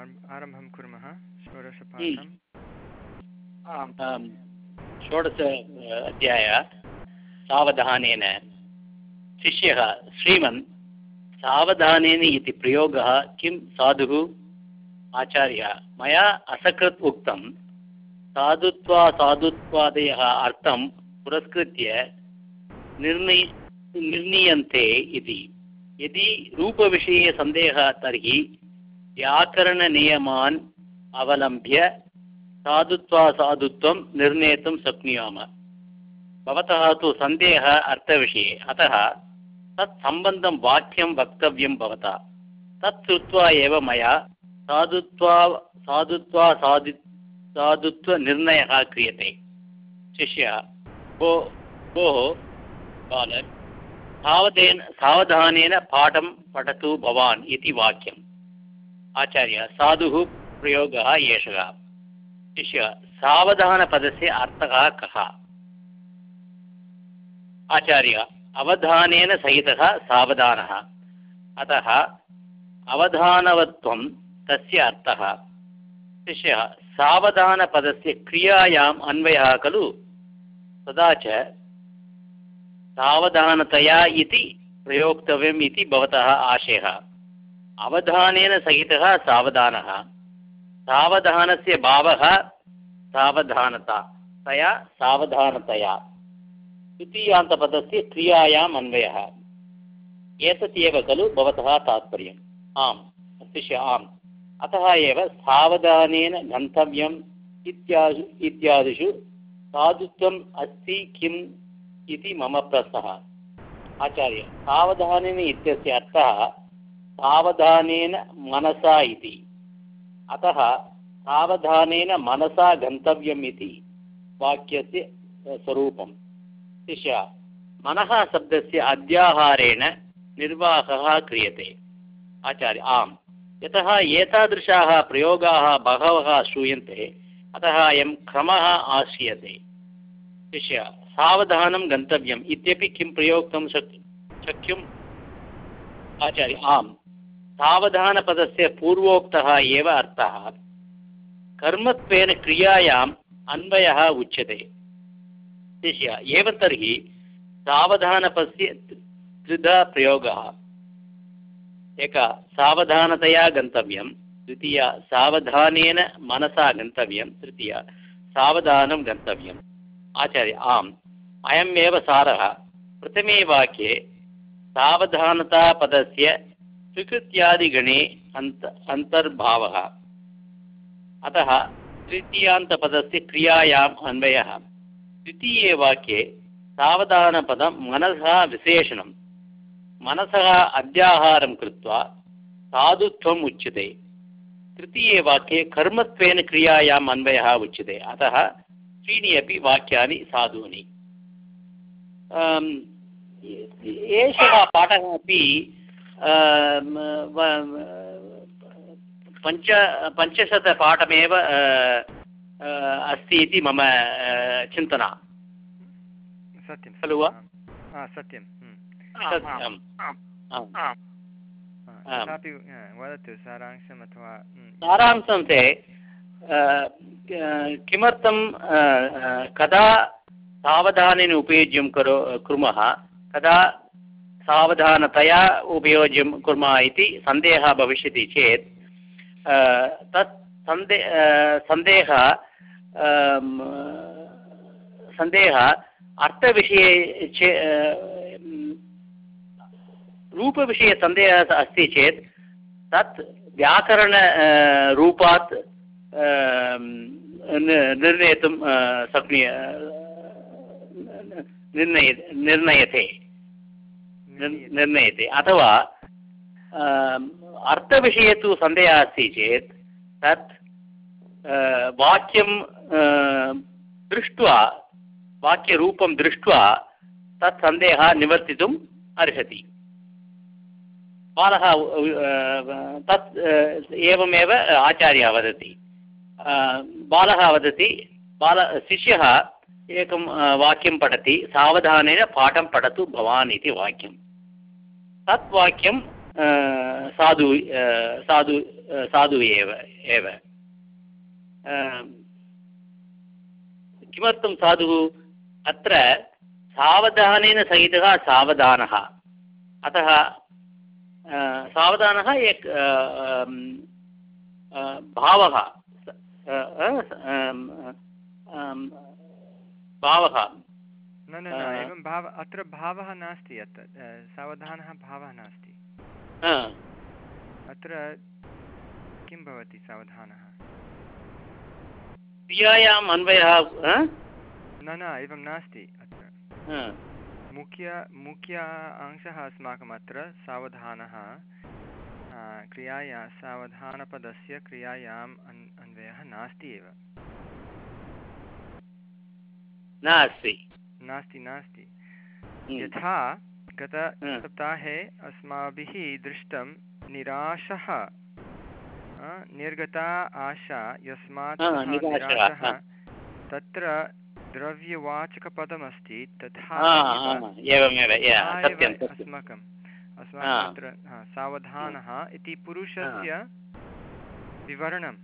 आरम्भं कुर्मः। षोडशपाठम्। आम् षोडश अध्याय। सावधानेन। शिष्यः, श्रीमन्, सावधानेन इति प्रयोगः किं साधुः? आचार्य, मया असकृत् उक्तं, साधुत्वा, साधुत्वादयः अर्थं पुरस्कृत्य निर्णय, निर्णीयन्ते इति। यदि रूपविषये सन्देहः तर्हि व्याकरणनियमान् अवलम्ब्य साधुत्वासाधुत्वं निर्णेतुं शक्नुयामः भवतः तु सन्देहः अर्थविषये अतः तत् सम्बन्धं वाक्यं वक्तव्यं भवता तत् श्रुत्वा एव मया साधुत्वा साधुत्वा साधु साधुत्वनिर्णयः क्रियते शिष्यः भो भोः बालक् सावधेन सावधानेन पाठं पठतु भवान् इति वाक्यम् आचार्य साधुः प्रयोगः एषः शिष्य सावधानपदस्य अर्थः कः? आचार्य, अवधानेन सहितः सावधानः। अतः अवधानवत्वं तस्य अर्थः। शिष्यः, सावधानपदस्य क्रियायाम् अन्वयः खलु? तदा च सावधानतया इति प्रयोक्तव्यम् इति भवतः आशयः। अवधानेन सहितः सावधानः। सावधानस्य भावः सावधानता। तया सावधानतया। द्वितीयान्तपदस्य क्रियायाम् अन्वयः। एतत् एव खलु भवतः तात्पर्यम्। आम् शिष्य आम्। अतः एव सावधानेन गन्तव्यम् इत्यादि इत्यादिषु साधुत्वम् अस्ति किम् इति मम प्रश्नः। आचार्य, सावधानेन इत्यस्य अर्थः सावधानेन मनसा इति। अतः सावधानेन मनसा गन्तव्यम् इति वाक्यस्य स्वरूपं शिष्य, मनः शब्दस्य अध्याहारेण निर्वाहः क्रियते। आचार्य, आम्। यतः एतादृशाः प्रयोगाः बहवः श्रूयन्ते, अतः अयं क्रमः आश्रियते। शिष्य, सावधानं गन्तव्यम् इत्यपि किं प्रयोक्तुं शक् शक्यम्? आचार्य, आम्। सावधानपदस्य पूर्वोक्तः एव अर्थः। कर्मत्वेन क्रियायाम् अन्वयः उच्यते। शिष्य, एवं तर्हि सावधानपस्य त्रिधा प्रयोगः। एक, सावधानतया गन्तव्यं। द्वितीय, सावधानेन मनसा गन्तव्यं। तृतीय, सावधानं गन्तव्यम्। आचार्य, आम्। अयमेव सारः। प्रथमे वाक्ये सावधानतापदस्य स्वीकृत्यादिगणे अन्त अन्तर्भावः अतः तृतीयान्तपदस्य क्रियायाम् अन्वयः। द्वितीये वाक्ये सावधानपदं मनसः विशेषणं मनसः अध्याहारं कृत्वा साधुत्वम् उच्यते। तृतीये वाक्ये कर्मत्वेन क्रियायाम् अन्वयः उच्यते। अतः त्रीणि अपि वाक्यानि साधूनि। एषः पाठः अपि पञ्च पञ्चशतपाठमेव अस्ति इति मम चिन्तना। सत्यं खलु वा? सत्यं। सत्यम् वदतु सारांशम् अथवा सारांशं ते किमर्थं कदा सावधानेन उपयोज्यं करो कुर्मः? कदा सावधानतया उपयोज्यं कुर्मः इति सन्देहः भविष्यति चेत् तत् सन्दे सन्देहः सन्देहः अर्थविषये चे रूपविषये सन्देहः अस्ति चेत्, तत् व्याकरण रूपात् निर्णेतुं शक्नुय निर्णय, निर्णयते। निर्णयते। अथवा अर्थविषये तु सन्देहः अस्ति चेत्, तत् वाक्यं दृष्ट्वा, वाक्यरूपं दृष्ट्वा, तत् सन्देहः निवर्तितुम् अर्हति। बालः तत् एवमेव आचार्यः वदति। बालः वदति, बाल, शिष्यः एकं वाक्यं पठति, सावधानेन पाठं पठतु भवान् इति वाक्यं तत् वाक्यं साधु साधु साधु एव एव किमर्थं साधुः अत्र सावधानेन सहितः सावधानः अतः सावधानः एक भावः भावः न न न एवं भाव अत्र भावः नास्ति अत्र सावधानः भावः नास्ति। अत्र किं भवति सावधानः? क्रियायाम् अन्वयः न न एवं नास्ति अत्र। मुख्य मुख्य अंशः अस्माकम् अत्र सावधानः क्रियाया सावधानपदस्य क्रियायाम् अन् अन्वयः नास्ति एव। नास्ति। नास्ति नास्ति। यथा गतसप्ताहे अस्माभिः दृष्टं निराशः निर्गता आशा यस्मात् निराशः तत्र द्रव्यवाचकपदमस्ति तथा एवमेव अस्माकम् अत्र सावधानः इति पुरुषस्य विवरणं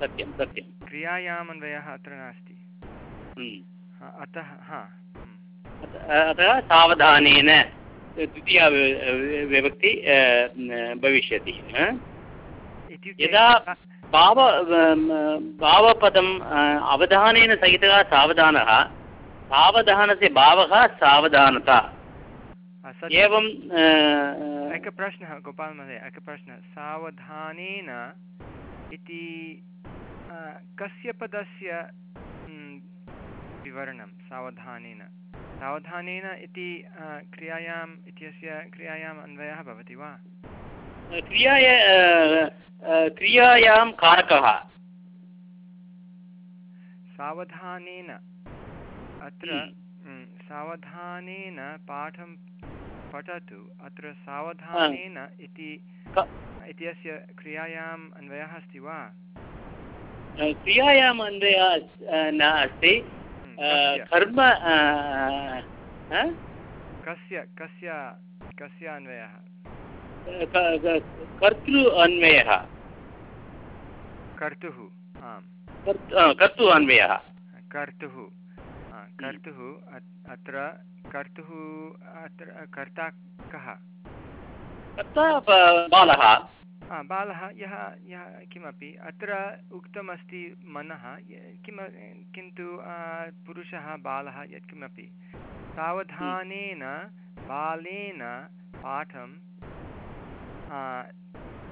सत्यं सत्यं। क्रियायाम् अन्वयः अत्र नास्ति। अतः हा अतः सावधानेन द्वितीया विभक्ति भविष्यति यदा भाव भावपदम् अवधानेन सहितः सावधानः सावधानस्य भावः सावधानता। एवं एकः प्रश्नः गोपालमहोदय एकः प्रश्नः। सावधानेन इति कस्य पदस्य विवरणं सावधानेन। सावधानेन इति क्रियायाम् इत्यस्य क्रियायाम् अन्वयः भवति वा? क्रियाय क्रियायां कारकः। सावधानेन। अत्र सावधानेन पाठं पठतु। अत्र सावधानेन इति इत्यस्य क्रियायाम् अन्वयः अस्ति वा? क्रियायाम् अन्वयः न अस्ति कर्म कस्य कस्य कस्य अन्वयः? कर्तृ अन्वयः। कर्तुः कर्तुः अन्वयः। कर्तुः कर्तुः अत्र कर्तुः अत्र कर्ता कः? कर्ता बालः। बालः यः यः किमपि, अत्र उक्तमस्ति मनः किम, किन्तु पुरुषः, बालः यत्किमपि। सावधानेन, बालेन पाठं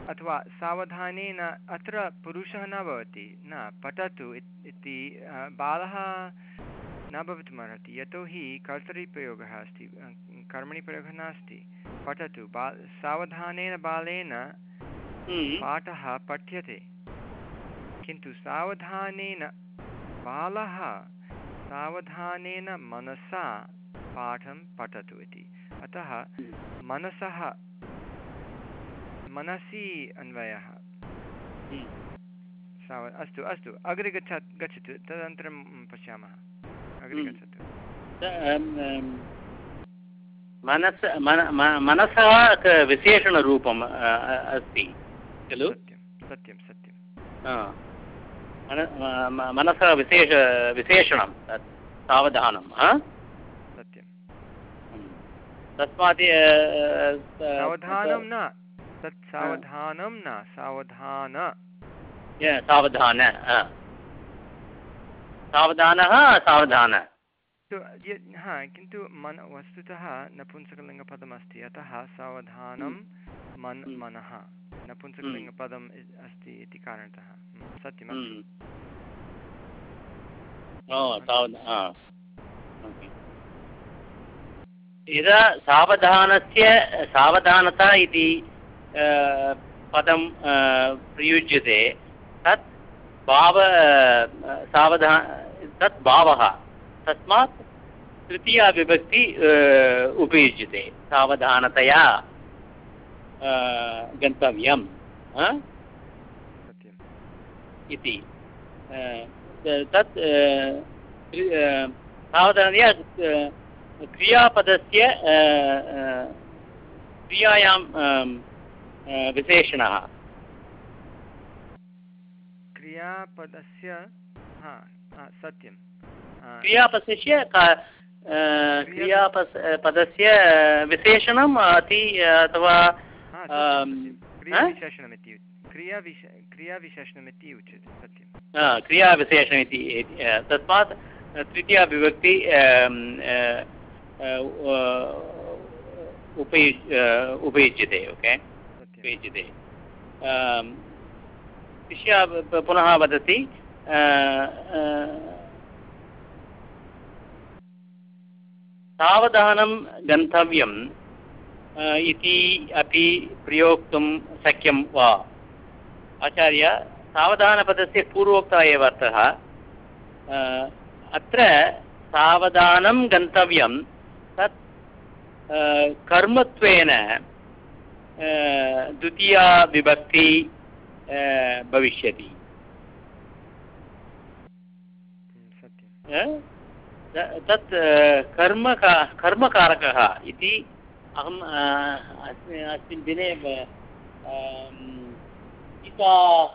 अथवा सावधानेन अत्र पुरुषः न भवति, न, पठतु इति बालः न भवितुमर्हति यतोहि कर्तरिप्रयोगः अस्ति कर्मणि प्रयोगः नास्ति, पठतु। बा, सावधानेन बालेन पाठः पठ्यते। किन्तु सावधानेन बालः सावधानेन मनसा पाठं पठतु इति। अतः मनसः मनसि अन्वयः। साव अस्तु अस्तु अग्रे गच्छ गच्छतु तदनन्तरं पश्यामः। अग्रे गच्छतु। मनस मनसः विशेषणरूपम् अस्ति। खलु? सत्यं सत्यं मनसः विशेष विशेषणं सावधानं सत्यं। तस्मात् सावधानं न तत् सावधानं न सावधान। सावधान सावधानः सावधान। हा किन्तु मन वस्तुतः नपुंसकलिङ्गपदमस्ति। अतः सावधानं मन मनः नपुंसकलिङ्गपदम् अस्ति इति कारणतः। सत्यम् यदा सावधानस्य सावधानता इति पदं प्रयुज्यते तत् भाव सावधा तत् भावः तस्मात् तृतीया विभक्ति उपयुज्यते सावधानतया गन्तव्यम् इति। तत् सावधानतया क्रियापदस्य क्रियायां विशेषणः। क्रियापदस्य हा हा, सत्यं क्रियापदस्य का- अ, क्रियापस पदस्य विशेषणम् अति अथवा। क्रियाविशेषणमिति क्रियाविश क्रियाविशेषणमिति उच्यते सत्यं। क्रियाविशेषणम् इति इति, तस्मात् तृतीया विभक्ति अम्, उ- उपयुज् अ, उपयुज्यते ओके? उपयुज्यते। शिष्या पुनः वदति सावधानं गन्तव्यम् इति अपि प्रयोक्तुं शक्यं वा? आचार्य सावधानपदस्य पूर्वोक्तः एव अर्थः। अत्र सावधानं गन्तव्यं तत् कर्मत्वेन द्वितीया विभक्ति भविष्यति। तत् कर्मका कर्मकारकः इति अहम् अस्मि- अस्मिन् दिने ब- अम्, गीता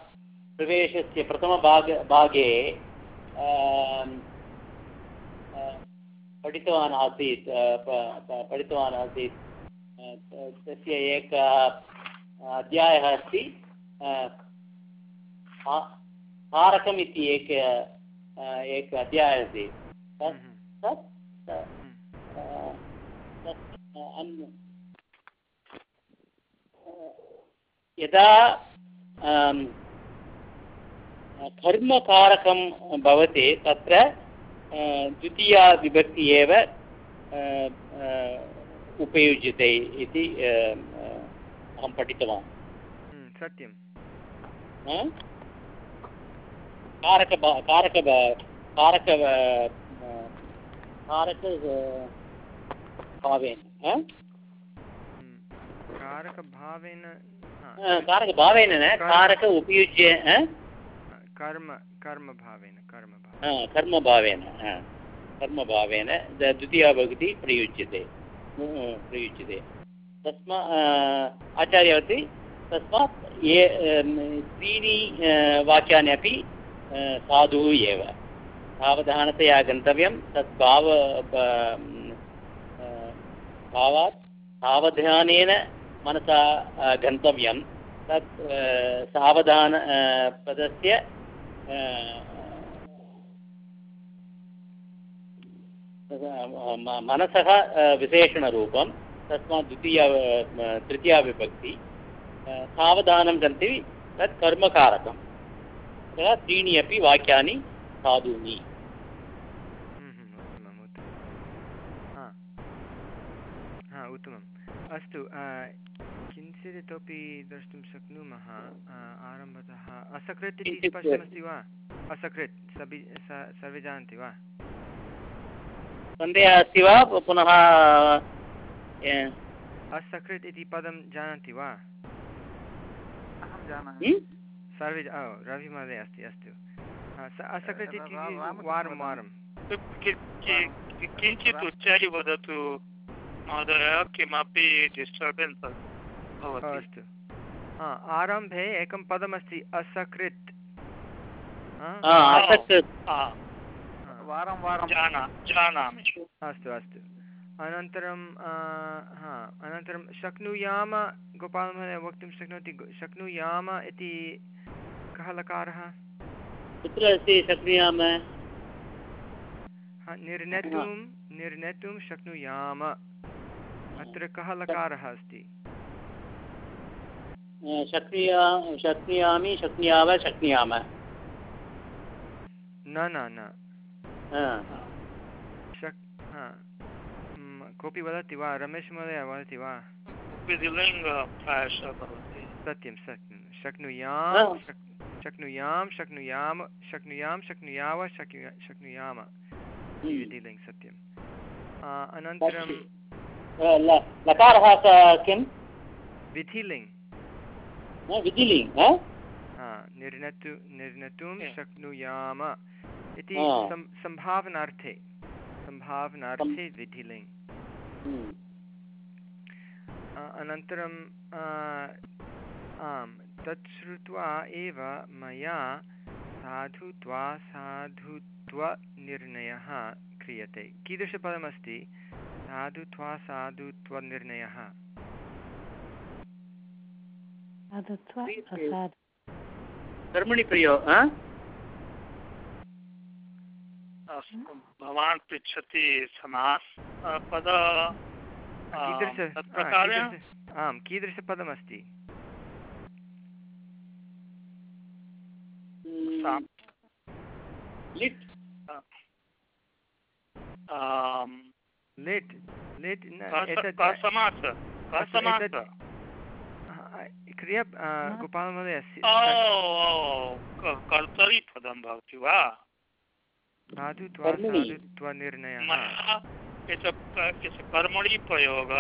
प्रवेशस्य प्रथमभाग भागे पठितवान् आसीत् पठितवान् आसीत् तस्य एकः अध्यायः अस्ति कारकम् इति एक एक अध्यायः अस्ति। तत् यदा कर्मकारकं भवति तत्र द्वितीया विभक्ति एव उपयुज्यते इति अहं पठितवान्। सत्यं कारक कारक कारक कारक भावेन हम्म, कारकभावेन कारकभावेन न कारक उपयुज्य? कर्म कर्मभावेन कर्मभावेन। हा, कर्मभावेन हा, कर्मभावेन द्वितीया भक्ति प्रयुज्यते। प्रयुज्यते। तस्मा आचार्यवती तस्मात् ये त्रीणि वाक्यानि अपि साधुः एव। सावधानतया गन्तव्यं तत् भाव भावात् सावधानेन मनसा गन्तव्यं। तत् सावधान पदस्य मनसः विशेषणरूपं, तस्मात् द्वितीया तृतीया विभक्ति। सावधानं गन्तव्य तत् कर्मकारकम्। अतः त्रीणि अपि वाक्यानि साधूनि हम्म, हम्म, उत्तमम् उत्तमं हा हा उत्तमम्। अस्तु किञ्चित् इतोपि द्रष्टुं शक्नुमः आरम्भतः। असकृत् इति स्पष्टमस्ति वा? असकृत् सबि सर्वे जानन्ति वा? सन्देहः अस्ति वा? पुनः असकृत् इति पदं जानन्ति वा? सर्वे ओ रविमहोदय अस्ति अस्तु। स असकृत् इति वारं वारं। कि- कि- कि- किञ्चित् उच्चारि वदतु। महोदय किमपि डिस्टर्बेन्स् अस्तु। हा आरम्भे एकं पदमस्ति असकृत्। हा? हा, हा, वारं वारं। जाना जानामि। अस्तु अस्तु। अनन्तरं हा अनन्तरं शक्नुयाम गोपालमहोदय वक्तुं शक्नोति शक्नुयाम इति कः लकारः? कुत्र अस्ति शक्नुयाम? निर्णेतुं निर्णेतुं शक्नुयाम। अत्र कः लकारः अस्ति? शक्नुया शक्नुयामि शक्नुयाव शक्नुयाम न न न। शक् कोऽपि वदति वा? रमेशमहोदय वदति वा? सत्यं सत्यं। शक्नुयां शक्नुयां शक्नुयाम शक्नुयां शक्नुयाव शक्नु शक्नुयाम। हम्म। सत्यम् अनन्तरं लकारः क- विधिलिङ्ग् विधिलिङ्ग् निर्णतु निर्णतुं शक्नुयाम इति सम्भावनार्थे सम्भावनार्थे विधिलिङ्ग् हम्म। आ, तत् श्रुत्वा एव मया साधुत्वा साधुत्वनिर्णयः क्रियते। कीदृशपदमस्ति? साधुत्वा साधुत्वनिर्णयः। कर्मणि अस्तु भवान् पृच्छति समास पद कीदृश तत्प्रकारेण आम् कीदृशपदमस्ति? लिट्। आम्, लेट् लेट् न कस- एतत् कसमास कसमास एतत्- हा, क्रिया गोपालमहोदय क- कर्तरिपदं भवति वा? साधुत्वा कर्मणि। साधुत्वनिर्णयः प्रयोग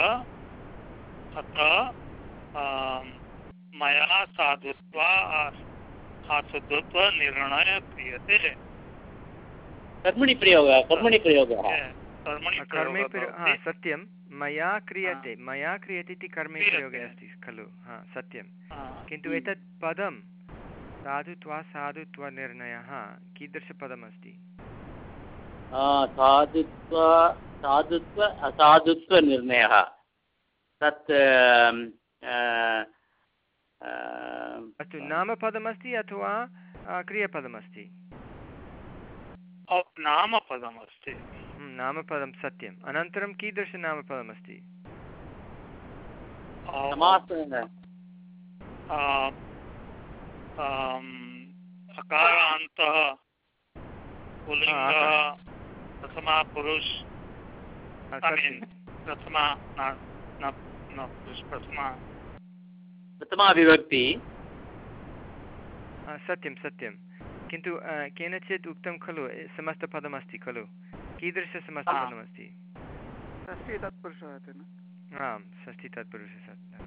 आम्, मया साधुत्वा असाधुत्वनिर्णयः क्रियते। कर्मणि प्रयोगः कर्मणि प्रयोगः। कर्मणि कर्मे हा। सत्यं। मया क्रियते मया क्रियते इति कर्मे प्रयोगे अस्ति खलु। हा सत्यं। किन्तु एतत् पदं साधुत्वा साधुत्वनिर्णयः कीदृशपदमस्ति साधुत्व साधुत्व असाधुत्वनिर्णयः तत् अस्तु नामपदमस्ति अथवा क्रियापदमस्ति नामपदमस्ति। हम्म, नामपदं सत्यम्। अनन्तरं कीदृशनामपदमस्ति अकारान्तः प्रथमा पुरुष न प्रथमा। विभक्ति सत्यं सत्यं किन्तु केनचित् उक्तं खलु समस्तपदमस्ति खलु? कीदृशसमस्तपदमस्ति षष्ठी तत्पुरुषः इति न? आं षष्ठी तत्पुरुषः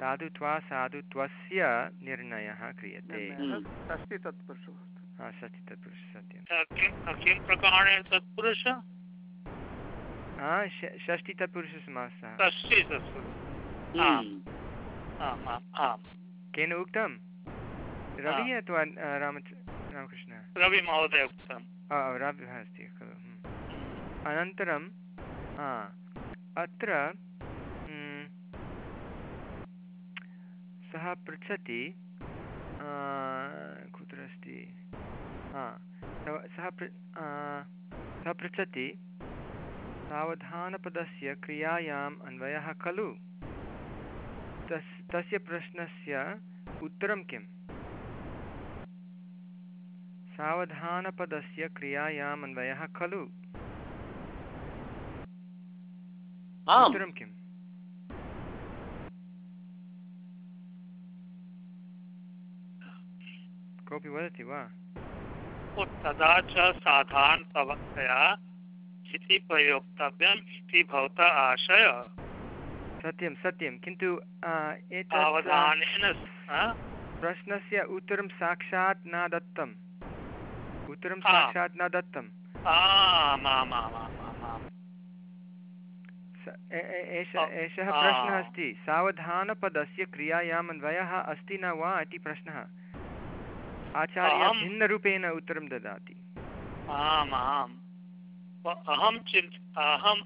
साधुत्वा साधुत्वस्य निर्णयः क्रियते। निर्णयः हम्म। षष्ठी तत्पुरुषः षष्ठी तत्पुरुषः सत्यं। किं किं प्रकारेण तत्पुरुष? षष्ठी तत्पुरुषसमासः षष्ठी तत्पुरुष। आम् हम्म। आम् आम् आम् केन उक्तं? रविः अथवा आ, राम रामकृष्णः। रविमहोदय उक्तम्। आ, रविः अस्ति खलु हम्म। अनन्तरं अत्र हम्म, सः पृच्छति कुत्र अस्ति? सः- पृ सः पृच्छति सावधानपदस्य क्रियायाम् अन्वयः खलु? तस् तस्य प्रश्नस्य उत्तरं किम्? सावधानपदस्य क्रियायाम् अन्वयः खलु उत्तरं किम्? कोऽपि वदति वा? तदा च साधारणतया इति प्रयोक्तव्यम् इति भवतः आशय। सत्यं सत्यं। किन्तु एतत् प्रश्नस्य उत्तरं साक्षात् न दत्तम् उत्तरं. साक्षात् न दत्तम् एष प्रश्नः अस्ति सावधानपदस्य क्रियायाम् अन्वयः अस्ति न वा इति प्रश्नः आचार्यः भिन्नरूपेण उत्तरं ददाति आम् आम् अहं चिन्त अहम्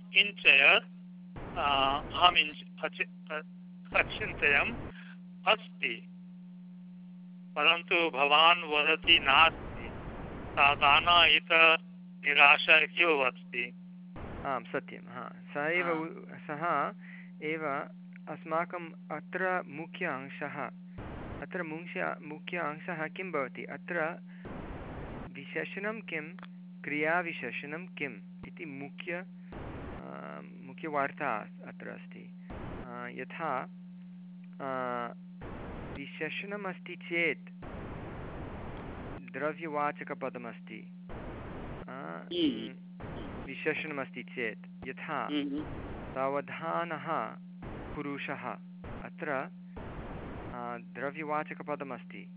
इञ्च- अचि- अ- अचिन्तयम् अस्ति परन्तु भवान् वदति नास्ति साधारण इत निराशा एव अस्ति। आं सत्यं हा। सः एव सः एव अस्माकम् अत्र मुख्य अंशः अत्र मुख्य मुख्य अंशः किं भवति? अत्र विशेषणं किं? क्रियाविशेषणं किम्? इति मुख्य मुख्यवार्ता अत्र अस्ति। यथा विशेषणमस्ति चेत् द्रव्यवाचकपदमस्ति हम्म. विशेषणमस्ति चेत् यथा हम्म. सावधानः पुरुषः अत्र द्रव्यवाचकपदमस्ति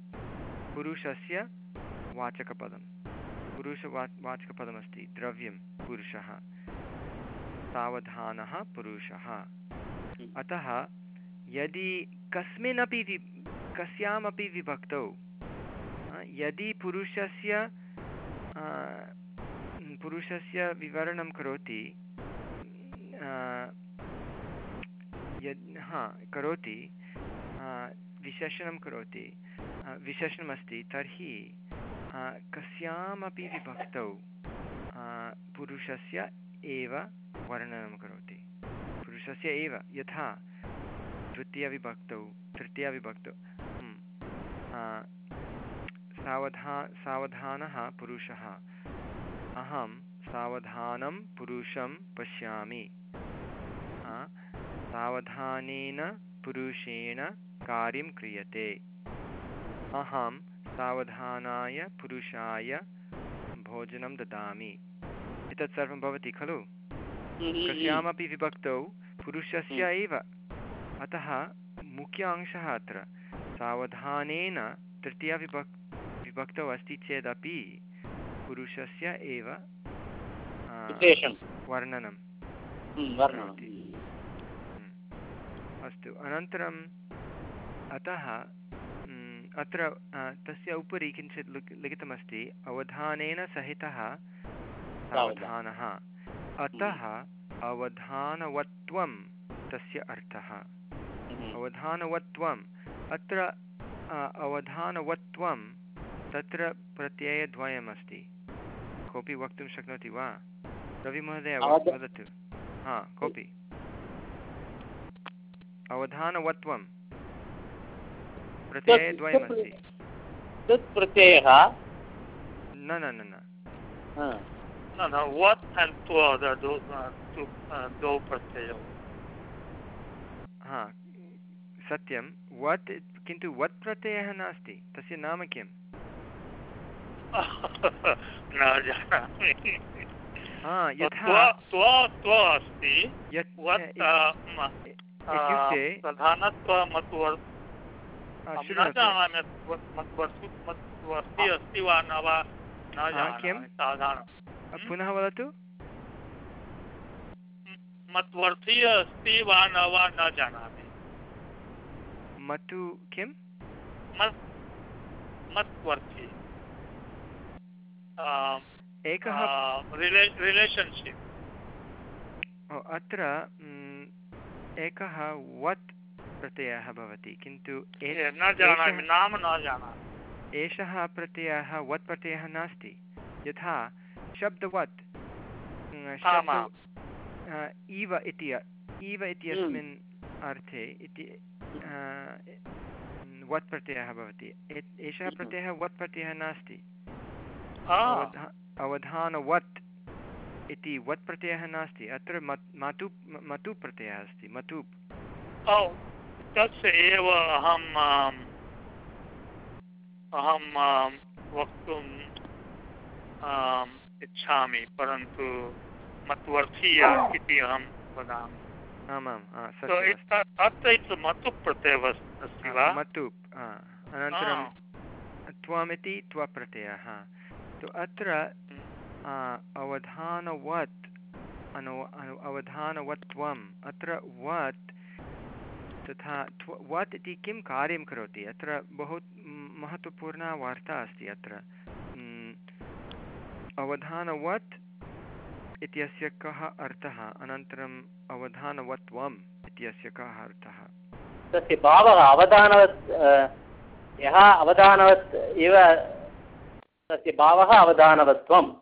पुरुषस्य वाचकपदं पुरुषवा वाचकपदमस्ति द्रव्यं पुरुषः। सावधानः पुरुषः। अतः यदि कस्मिन्नपि वि कस्यामपि विभक्तौ यदि पुरुषस्य पुरुषस्य विवरणं करोति यद्, हा, करोति विशेषणं करोति विशेषणमस्ति, तर्हि कस्यामपि विभक्तौ पुरुषस्य एव वर्णनं करोति। पुरुषस्य एव, यथा, तृतीयविभक्तौ तृतीयविभक्तौ सावधा सावधानः पुरुषः। अहं सावधानं पुरुषं पश्यामि। आ, सावधानेन पुरुषेण कार्यं क्रियते। अहं सावधानाय पुरुषाय भोजनं ददामि। एतत् सर्वं भवति खलु? कस्यामपि विभक्तौ पुरुषस्य एव। अतः मुख्य अंशः अत्र। सावधानेन तृतीयविभक् विभक्तौ अस्ति चेदपि पुरुषस्य एव वर्णनं वर्णनं। अस्तु अनन्तरम् अतः म्, अत्र तस्य उपरि किञ्चित् लिख लिखितमस्ति अवधानेन सहितः सावधानः। अतः अवधानवत्वं तस्य अर्थः। अवधानवत्वम् अत्र अवधानवत्वं तत्र प्रत्ययद्वयमस्ति। कोऽपि वक्तुं शक्नोति वा? रविमहोदय वदतु। हा कोऽपि? अवधानवत्वं। प्रत्ययद्वयमस्ति। तत् प्रत्ययः न न न न। हा, No, no, what and to the do, uh, uh, प्रत्ययौ। हा सत्यं। वत् किन्तु वत् प्रत्ययः नास्ति? तस्य नाम किम्? न जानामि। अस्ति। अस्ति वा न वा न? पुनः वदतु। मत्वर्थी अस्ति वा न वा न जानामि। मतु किं? मत् मत्वर्थी एकः रिलेशन्शिप् अत्र एकः वत् प्रत्ययः भवति किन्तु न जानामि नाम न जानामि। एषः प्रत्ययः वत् प्रत्ययः नास्ति। यथा शब्दवत् इव इति इव इत्यस्मिन् अर्थे इति वत् प्रत्ययः भवति। एषः प्रत्ययः वत् प्रत्ययः नास्ति। अवधानवत् इति वत् प्रत्ययः नास्ति अत्र मत् मतु प्रत्ययः अस्ति मतु। ओ तस्य एव अहम् आम्, अहम् वक्तुम् इच्छामि परन्तु मत्वर्थी इति अहं वदामि। आमाम् अत्र इति प्रत्ययः अस्ति वा? मतु आ, अनन्तरं त्वमिति त्वप्रत्ययः। तु अत्र अवधानवत्, अनु अवधानवत्वम्, अत्र वत् तथा वत् इति किं कार्यं करोति? अत्र बहु महत्त्वपूर्णा वार्ता अस्ति अत्र। अवधानवत् इत्यस्य कः अर्थः? अनन्तरम् अवधानवत्वम् इत्यस्य कः अर्थः? तस्य भावः अवधानवत् यः अवधानवत् इव तस्य भावः अवधानवत्वं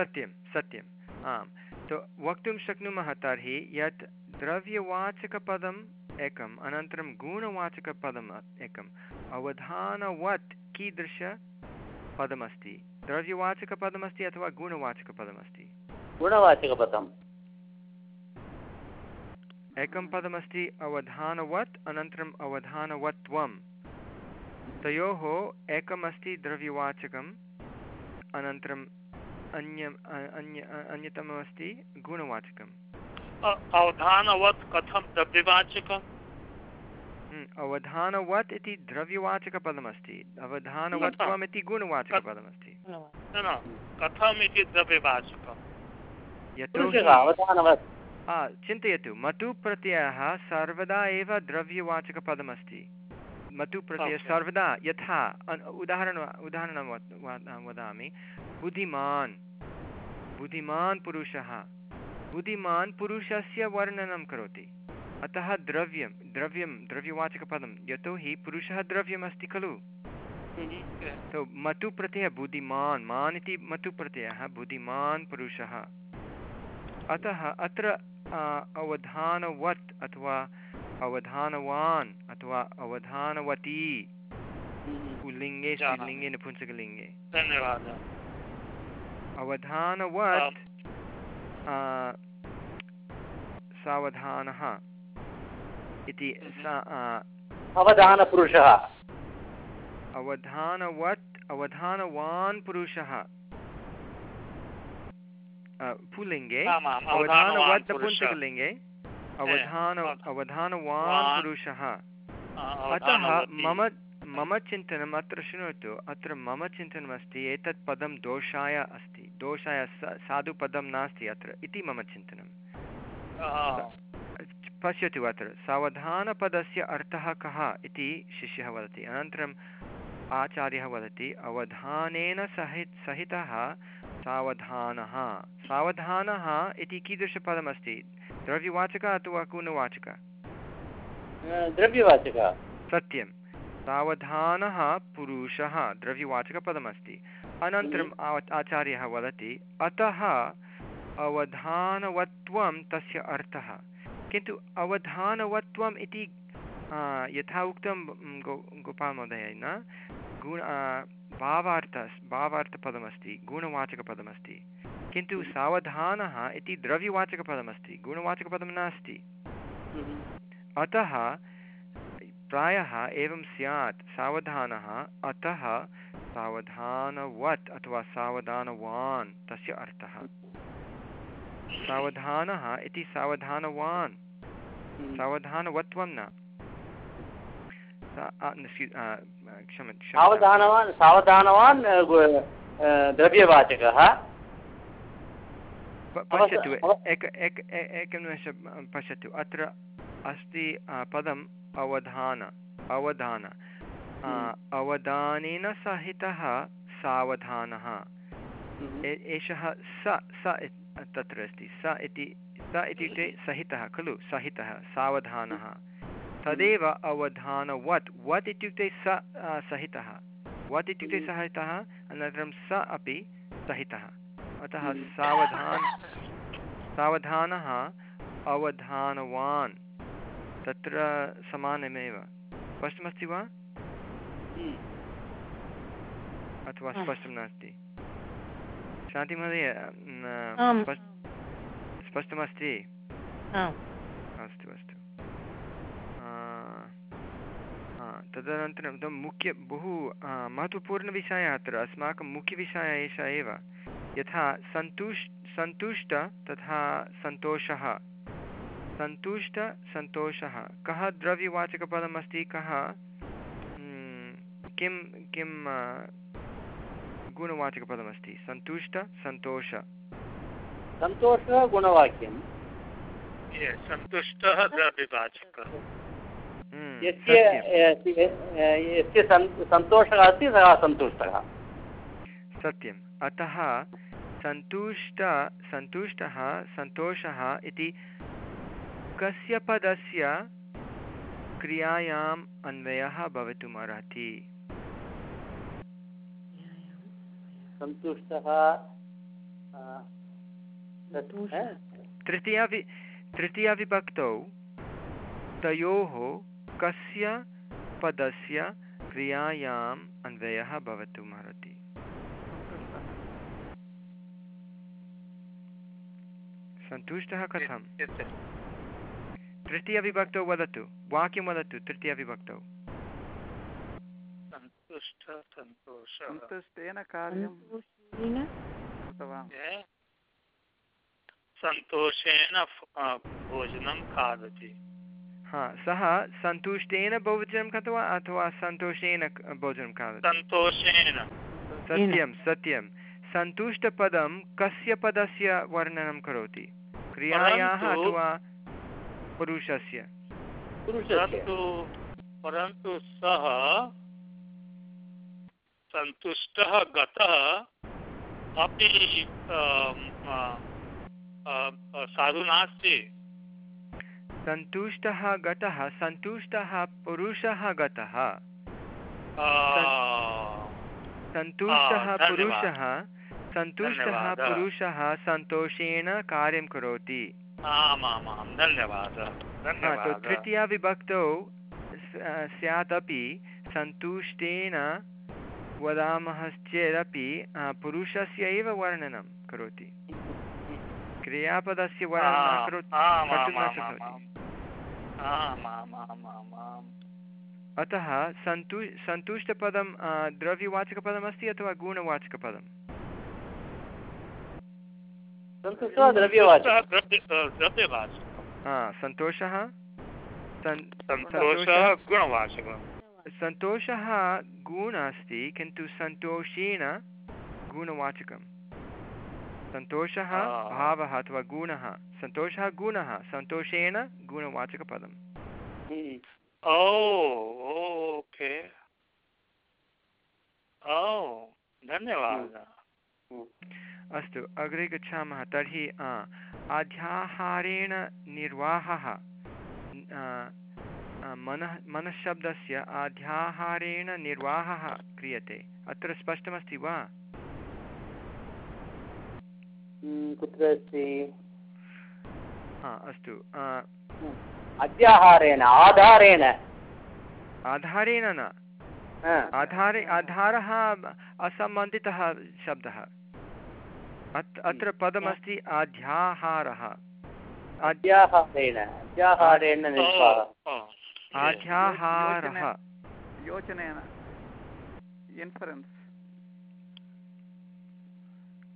सत्यं सत्यम्। आम् तो वक्तुं शक्नुमः तर्हि यत् द्रव्यवाचकपदम् एकम् अनन्तरं गुणवाचकपदम् एकम्। अवधानवत् कीदृशपदमस्ति? द्रव्यवाचकपदमस्ति अथवा गुणवाचकपदमस्ति? गुणवाचकपदम्। एकं पदमस्ति अवधानवत् अनन्तरम् अवधानवत्वं तयोः एकमस्ति द्रव्यवाचकम् अनन्तरम् अन्यम् अन्य अन्यतममस्ति गुणवाचकम्। अवधानवत् कथं द्रव्यवाचकम् हम्म, अवधानवत् इति द्रव्यवाचकपदमस्ति। अवधानवत्वम् इति गुणवाचकपदमस्ति। कथम् इति यतोहि चिन्तयतु मतु प्रत्ययः सर्वदा एव द्रव्यवाचकपदमस्ति। मतु प्रत्ययः सर्वदा यथा उदाहरण उदाहरणं वद- वद- वदामि। बुद्धिमान्। बुद्धिमान् पुरुषः। बुद्धिमान् पुरुषस्य वर्णनं करोति। अतः द्रव्यं द्रव्यं द्रव्यवाचकपदं यतोहि पुरुषः द्रव्यमस्ति खलु। तो मतु प्रत्ययः बुद्धिमान् मान् इति मतु प्रत्ययः बुद्धिमान् पुरुषः। अतः अत्र अवधानवत् अथवा अवधानवान् अथवा अवधानवती। पुल्लिङ्गे जानामि। स्त्रीलिङ्गे नपुंसकलिङ्गे। धन्यवादः। अवधानवत् सावधानः इति अवधानपुरुषः। अवधानवत् अवधानवान् पुरुषः। पुल्लिङ्गे। अवधानवत्। नपुंसकलिङ्गे। अवधान अवधान- अवधानवान् पुरुषः। अतः मम मम चिन्तनम् अत्र शृणोतु अत्र मम चिन्तनमस्ति एतत् पदं दोषाय अस्ति। दोषाय साधुपदं नास्ति अत्र इति मम चिन्तनं पश्यतु अत्र सावधानपदस्य अर्थः कः इति शिष्यः वदति। अनन्तरम् आचार्यः वदति अवधानेन सहि सहितः सावधानः। सावधानः इति कीदृशपदमस्ति? द्रव्यवाचकः अथवा गुणवाचकः द्रव्यवाचकः। सत्यं। सावधानः पुरुषः द्रव्यवाचकपदमस्ति। अनन्तरम् आचार्यः वदति अतः अवधानवत्वं तस्य अर्थः। किन्तु अवधानवत्वम् इति यथा उक्तं गो गोपालमहोदयेन गुण भावार्थ भावार्थपदमस्ति गुणवाचकपदमस्ति। किन्तु सावधानः इति द्रव्यवाचकपदमस्ति गुणवाचकपदं नास्ति। अतः प्रायः एवं स्यात् सावधानः अतः सावधानवत् अथवा सावधानवान् तस्य अर्थः। सावधानः इति सावधानवान्। सावधानवत्वं न सा- आ, न, excuse- आ, क्षम क्षम्यतां। सावधानवान् सावधानवान् द्रव्यवाचकः पश्यतु एक एक एकं निमेषं पश्यतु अत्र अस्ति पदम् अवधान अवधान अवधानेन सहितः सावधानः एषः स स तत्र अस्ति स इति स इत्युक्ते सहितः खलु सहितः सावधानः तदेव अवधानवत्। वत् इत्युक्ते स सहितः। वत् इत्युक्ते सहितः अनन्तरं स अपि सहितः। अतः सावधान सावधानः अवधानवान्। तत्र समानमेव। स्पष्टमस्ति वा? अथवा आम्। स्पष्टं नास्ति? शान्तिमहोदय स्पष्टमस्ति? तदनन्तरं तं मुख्य बहु महत्त्वपूर्णविषयः अत्र अस्माकं मुख्यविषयः एषः एव। यथा सन्तुष् सन्तुष्ट तथा सन्तोषः। सन्तुष्ट सन्तोषः। कः द्रव्यवाचकपदम् अस्ति कः किं किं गुणवाचकपदमस्ति? सन्तुष्ट सन्तोष। सन्तोषः गुणवाक्यं सन्तुष्टः द्रव्यवाचकः। यस्य यस्य सन्तोषः अस्ति सः सन्तुष्टः सत्यम्। अतः सन्तुष्ट सन्तुष्टः सन्तोषः इति कस्य पदस्य क्रियायाम् अन्वयः भवितुम् अर्हति सन्तुष्टः। तृतीयावि तृतीयाविभक्तौ तयोः कस्य पदस्य क्रियायाम् अन्वयः भवितुम् अर्हति सन्तुष्टः कथं तृतीयविभक्तौ वदतु वाक्यं वदतु तृतीयविभक्तौ। सन्तुष्टेन कार्यं सन्तोषेण? भोजनं खादति। हा सः सन्तुष्टेन भोजनं कृत्वा अथवा सन्तोषेण भोजनं सन्तोषेण। सत्यं सत्यं। सन्तुष्टपदं कस्य पदस्य वर्णनं करोति? क्रियायाः अथवा पुरुषस्य? पुरुषस्य परन्तु सः सन्तुष्टः गतः अपि अ, अ, अ, साधु नास्ति। सन्तुष्टः गतः सन्तुष्टः पुरुषः गतः। सन्तुष्टः पुरुषः सन्तुष्टः पुरुषः सन्तोषेण कार्यं करोति। धन्यवादः। तु तृतीया विभक्तौ स्यात् अपि सन्तुष्टेन वदामः चेदपि अ, पुरुषस्य एव वर्णनं करोति। क्रियापदस्य वर्णनं न अतः सन्तु सन्तुष्टपदं द्रव्यवाचकपदमस्ति अथवा गुणवाचकपदम्? हा सन्तोषः? सन्तोषः गुणः अस्ति किन्तु सन्तोषेण गुणवाचकं सन्तोषः भावः अथवा गुणः। सन्तोषः गुणः सन्तोषेण गुणवाचकपदम्। ओके ओ धन्यवादः। अस्तु अग्रे गच्छामः तर्हि आ, आध्याहारेण निर्वाहः मनः मनःशब्दस्य आध्याहारेण निर्वाहः क्रियते। अत्र स्पष्टमस्ति वा? हम्म, कुत्र अस्ति? अस्तु. आ, अध्याहारेण आधारेण. आधारेण न? आधारे आधारः असम्बन्धितः शब्दः। अत्र पदमस्ति आध्याहारः। आध्याहारः। योचनेन इन्फरेन्स्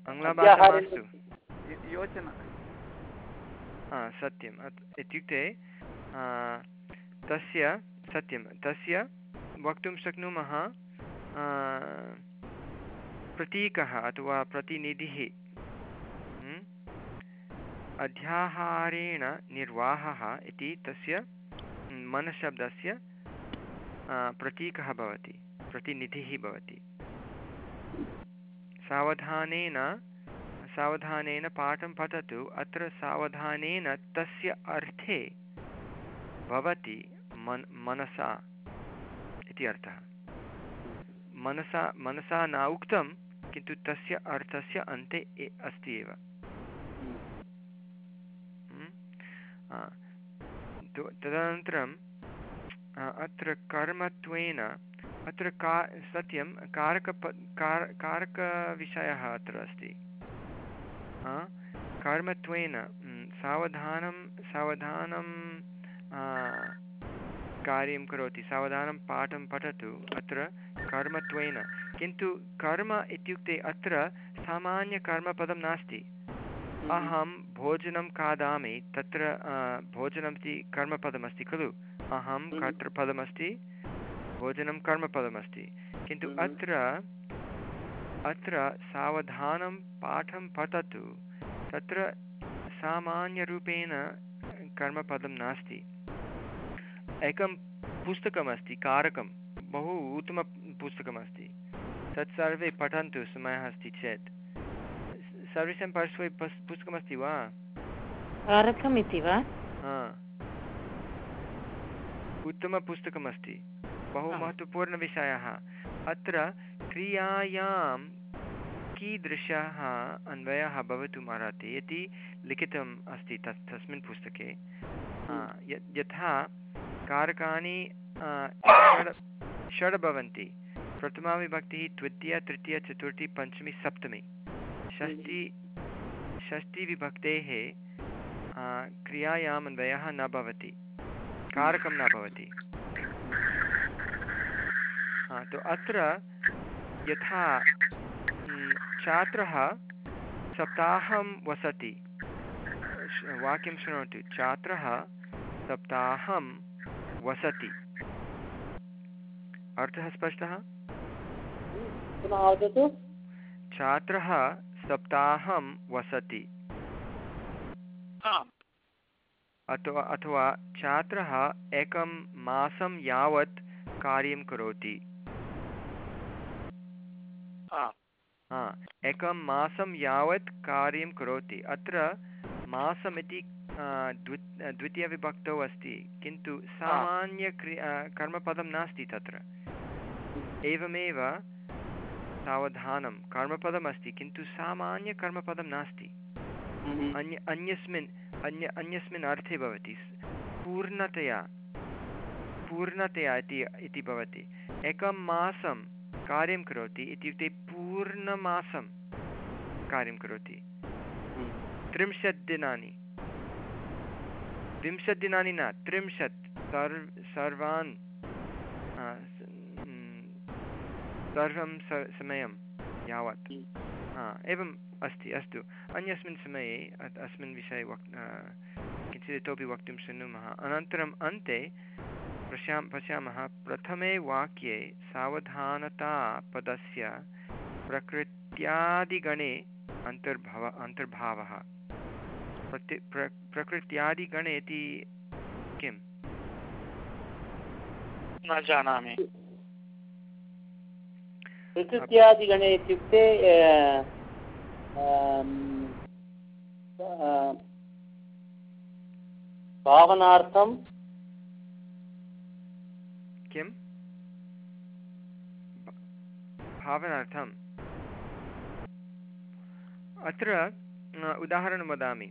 आङ्ग्लभाषा मास्तु योचन। सत्यम्। इत्युक्ते तस्य सत्यं तस्य वक्तुं शक्नुमः प्रतीकः अथवा प्रतिनिधिः। हम्म? अध्याहारेण निर्वाहः इति तस्य मनःशब्दस्य प्रतीकः भवति, प्रतिनिधिः भवति। सावधानेन सावधानेन पाठं पठतु, अत्र सावधानेन तस्य अर्थे भवति मन, मनसा इति अर्थः। मनसा मनसा न उक्तं, किन्तु तस्य अर्थस्य अन्ते अस्ति एव। हम्म? तदनन्तरं अत्र कर्मत्वेन, अत्र का, सत्यं, कारकप, कार, कारकविषयः अत्र अस्ति। कर्मत्वेन म्, सावधानं सावधानं आ, कार्यं करोति सावधानं पाठं पठतु अत्र कर्मत्वेन किन्तु कर्म इत्युक्ते अत्र सामान्यकर्मपदं नास्ति अहं भोजनं खादामि तत्र आ, भोजनम् इति कर्मपदमस्ति खलु अहं Mhm. कर्तृपदमस्ति भोजनं कर्मपदमस्ति किन्तु Mhm. अत्र अत्र सावधानं पाठं पठतु। तत्र सामान्यरूपेण कर्मपदं नास्ति। एकं पुस्तकमस्ति कारकं बहु उत्तमपुस्तकमस्ति तत् सर्वे पठन्तु समयः अस्ति चेत्। सर्वेषां पार्श्वे पस् पुस्तकमस्ति वा? कारकम् इति वा? हा। उत्तमपुस्तकमस्ति बहु. महत्त्वपूर्णविषयः अत्र क्रियायां कीदृशः अन्वयः भवितुम् अर्हति इति लिखितम् अस्ति तस् तस्मिन् पुस्तके। यथा कारकाणि षड् षड् भवन्ति। प्रथमा विभक्तिः द्वितीया तृतीया चतुर्थी पञ्चमी सप्तमी। षष्ठी षष्ठीविभक्तेः आ, क्रियायाम् अन्वयः न भवति। कारकं न भवति। हा, तु अत्र यथा छात्रः सप्ताहं वसति। वाक्यं शृणोतु। छात्रः सप्ताहं वसति। अर्थः स्पष्टः? छात्रः सप्ताहं वसति। अथवा अथवा छात्रः एकं मासं यावत् कार्यं करोति आम् हा एकं मासं यावत् कार्यं करोति। अत्र मासमिति द्वि द्वितीयविभक्तौ अस्ति किन्तु सामान्यक्रि कर्मपदं नास्ति तत्र। एवमेव सावधानं कर्मपदमस्ति किन्तु सामान्यकर्मपदं नास्ति। अन्य अन्यस्मिन् अन्य अन्यस्मिन् अर्थे भवति। पूर्णतया पूर्णतया इति इति भवति। एकं मासं कार्यं करोति इत्युक्ते पूर्णमासं कार्यं करोति। त्रिंशत् दिनानि। विंशत् दिनानि न त्रिंशत् सर्व सर्वान् आ, स- म्, सर्वं समयं यावत्। हा एवम् अस्ति अस्तु। अन्यस्मिन् समये अस्मिन् विषये वक् किञ्चित् इतोपि वक्तुं शक्नुमः। अनन्तरम् अन्ते पश्याम पश्यामः प्रथमे वाक्ये सावधानता पदस्य प्रकृत्यादिगणे अन्तर्भव अन्तर्भावः। प्रति प्र प्रकृत्यादिगणे इति किम्? न जानामि। प्रकृत्यादिगणे इत्युक्ते भावनार्थं किं भावनार्थम् अत्र उदाहरणं वदामि.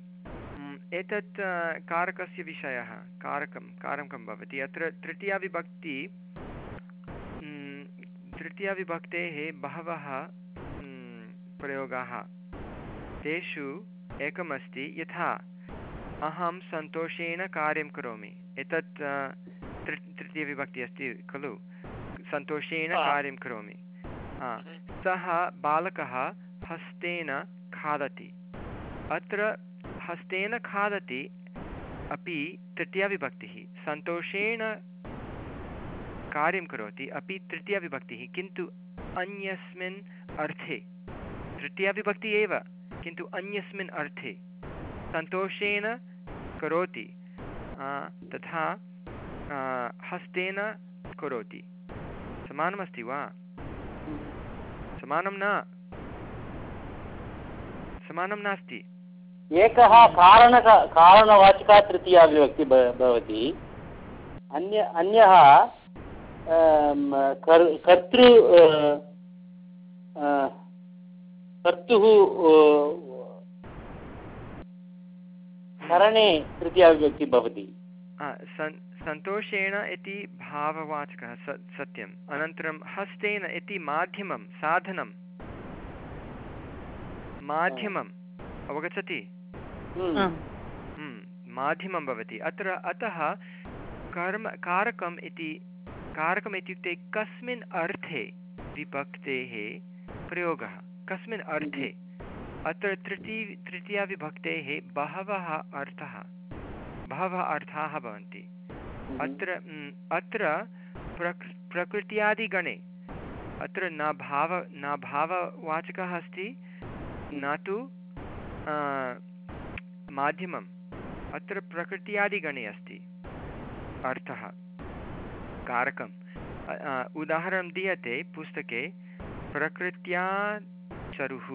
एतत् कारकस्य विषयः, कारकं कारकं भवति. अत्र तृतीयाविभक्ति तृतीयाविभक्तेः बहवः प्रयोगाः. तेषु एकमस्ति, यथा, अहं सन्तोषेण कार्यं करोमि. एतत् तृतीयविभक्तिः अस्ति खलु सन्तोषेण। कार्यं करोमि हा सः बालकः हस्तेन खादति अत्र हस्तेन खादति अपि तृतीयाविभक्तिः सन्तोषेण कार्यं करोति अपि तृतीयाविभक्तिः किन्तु अन्यस्मिन् अर्थे तृतीयाविभक्तिः एव किन्तु अन्यस्मिन् अर्थे सन्तोषेण करोति तथा हस्तेन करोति समानमस्ति वा समानं न समानं नास्ति एकः कारणक कारणवाचिका तृतीया विभक्ति भवति अन्य अन्यः कर् कर्तृ कर्तुः करणे तृतीया विभक्ति भवति सन् सन्तोषेण इति भाववाचकः स सत्यम्। अनन्तरं हस्तेन इति माध्यमं साधनं। माध्यमम्। अवगच्छति? हम्म, हम्म, माध्यमं भवति। अत्र अतः कर्म कारकम् इति कारकम् इत्युक्ते कस्मिन् अर्थे विभक्तेः प्रयोगः। कस्मिन् अर्थे। अत्र तृती तृतीयाविभक्तेः बहवः अर्थः। बहवः अर्थाः भवन्ति। अत्र अत्र प्रकृ, प्रकृत्यादिगणे। अत्र न भाव, न भाववाचकः अस्ति, न तु माध्यमम्। अत्र प्रकृत्यादिगणे अस्ति, अर्थः। कारकम्। उदाहरणं दीयते पुस्तके प्रकृत्या चरुः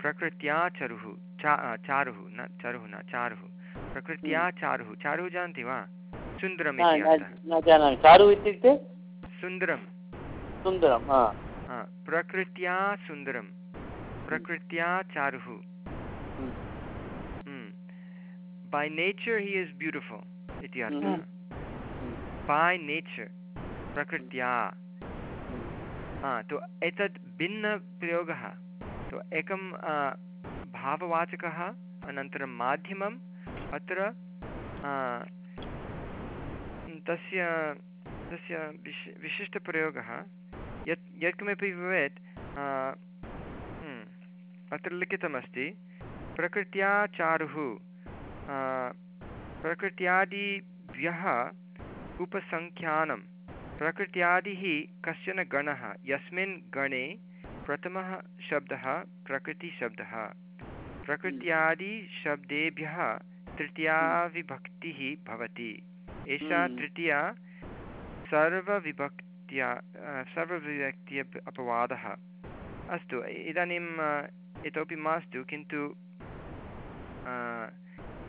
प्रकृत्या चरुः चा चारुः, न, चरुः न, चारुः। प्रकृत्या चारुः चारुः जानन्ति वा? सुन्दरम् न जानामि। चारु इत्युक्ते? सुन्दरं सुन्दरं हा। हा, प्रकृत्या सुन्दरं प्रकृत्या चारुः। By nature he is beautiful इति अर्थः। बै नेचर् प्रकृत्या। हा तु एतत् भिन्नप्रयोगः तु एकं भाववाचकः अनन्तरं माध्यमम् अत्र तस्य तस्य विशि विशिष्टप्रयोगः यत् यत्किमपि भवेत् हम्म, अत्र लिखितमस्ति प्रकृत्या चारुः प्रकृत्यादिभ्यः उपसङ्ख्यानं प्रकृत्यादिः कश्चन गणः यस्मिन् गणे प्रथमः शब्दः प्रकृतिशब्दः प्रकृत्यादिशब्देभ्यः तृतीयाविभक्तिः भवति। एषा हम्म। तृतीया सर्वविभक्त्या सर्वविभक्ति अप- अपवादः। अस्तु इदानीम् इतोपि मास्तु किन्तु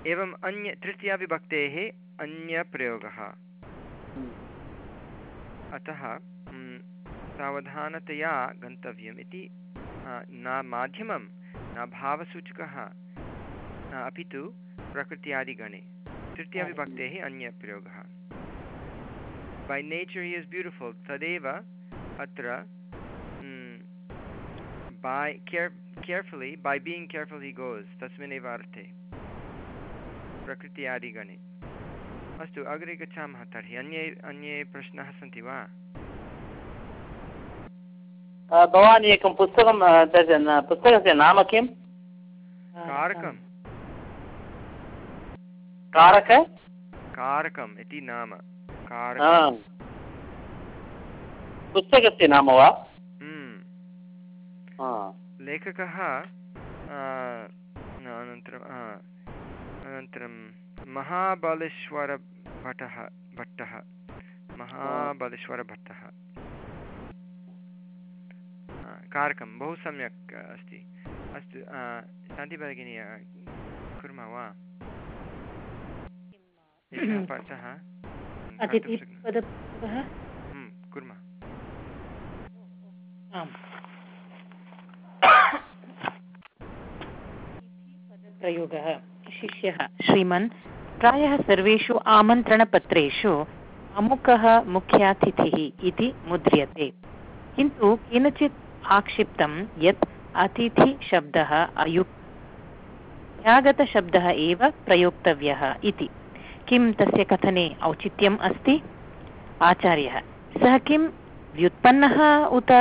एवम् अन्य तृतीयाविभक्तेः अन्यप्रयोगः। अतः म्, सावधानतया गन्तव्यम् इति न माध्यमं न भावसूचकः अपि तु प्रकृत्यादिगणे। तृतीयाविभक्तेः अन्यप्रयोगः by nature he is beautiful तदेव अत्र by care carefully by being careful he goes तस्मिन्नेव अर्थे। प्रकृत्यादिगणे। अस्तु अग्रे गच्छामः तर्हि। अन्ये अन्ये प्रश्नाः सन्ति वा? भवान् एकं पुस्तकं तस्य पुस्तकस्य नाम किं कारकं कारक कारकम् इति नाम। पुस्तकस्य नाम वा? हम्म। लेखकः आ, अनन्तरं आ, अनन्तरं महाबलेश्वरभटः भट्टः। महाबलेश्वरभट्टः। कारकं बहु सम्यक् अस्ति। अस्तु शान्तिभगिनी कुर्मः वा? एषः पाठः कर्तुं अतिथि शक्नुमः। पदप्रयोगः हम्म, कुर्मः। आम्। प्रयोगः शिष्यः श्रीमन्। प्रायः सर्वेषु आमन्त्रणपत्रेषु अमुकः मुख्यातिथिः इति मुद्र्यते। किन्तु केनचित् आक्षिप्तं यत् अतिथिशब्दः अयुक् त्यागतशब्दः एव प्रयोक्तव्यः इति। किं तस्य कथने औचित्यम् अस्ति? आचार्यः, सः किं व्युत्पन्नः उत?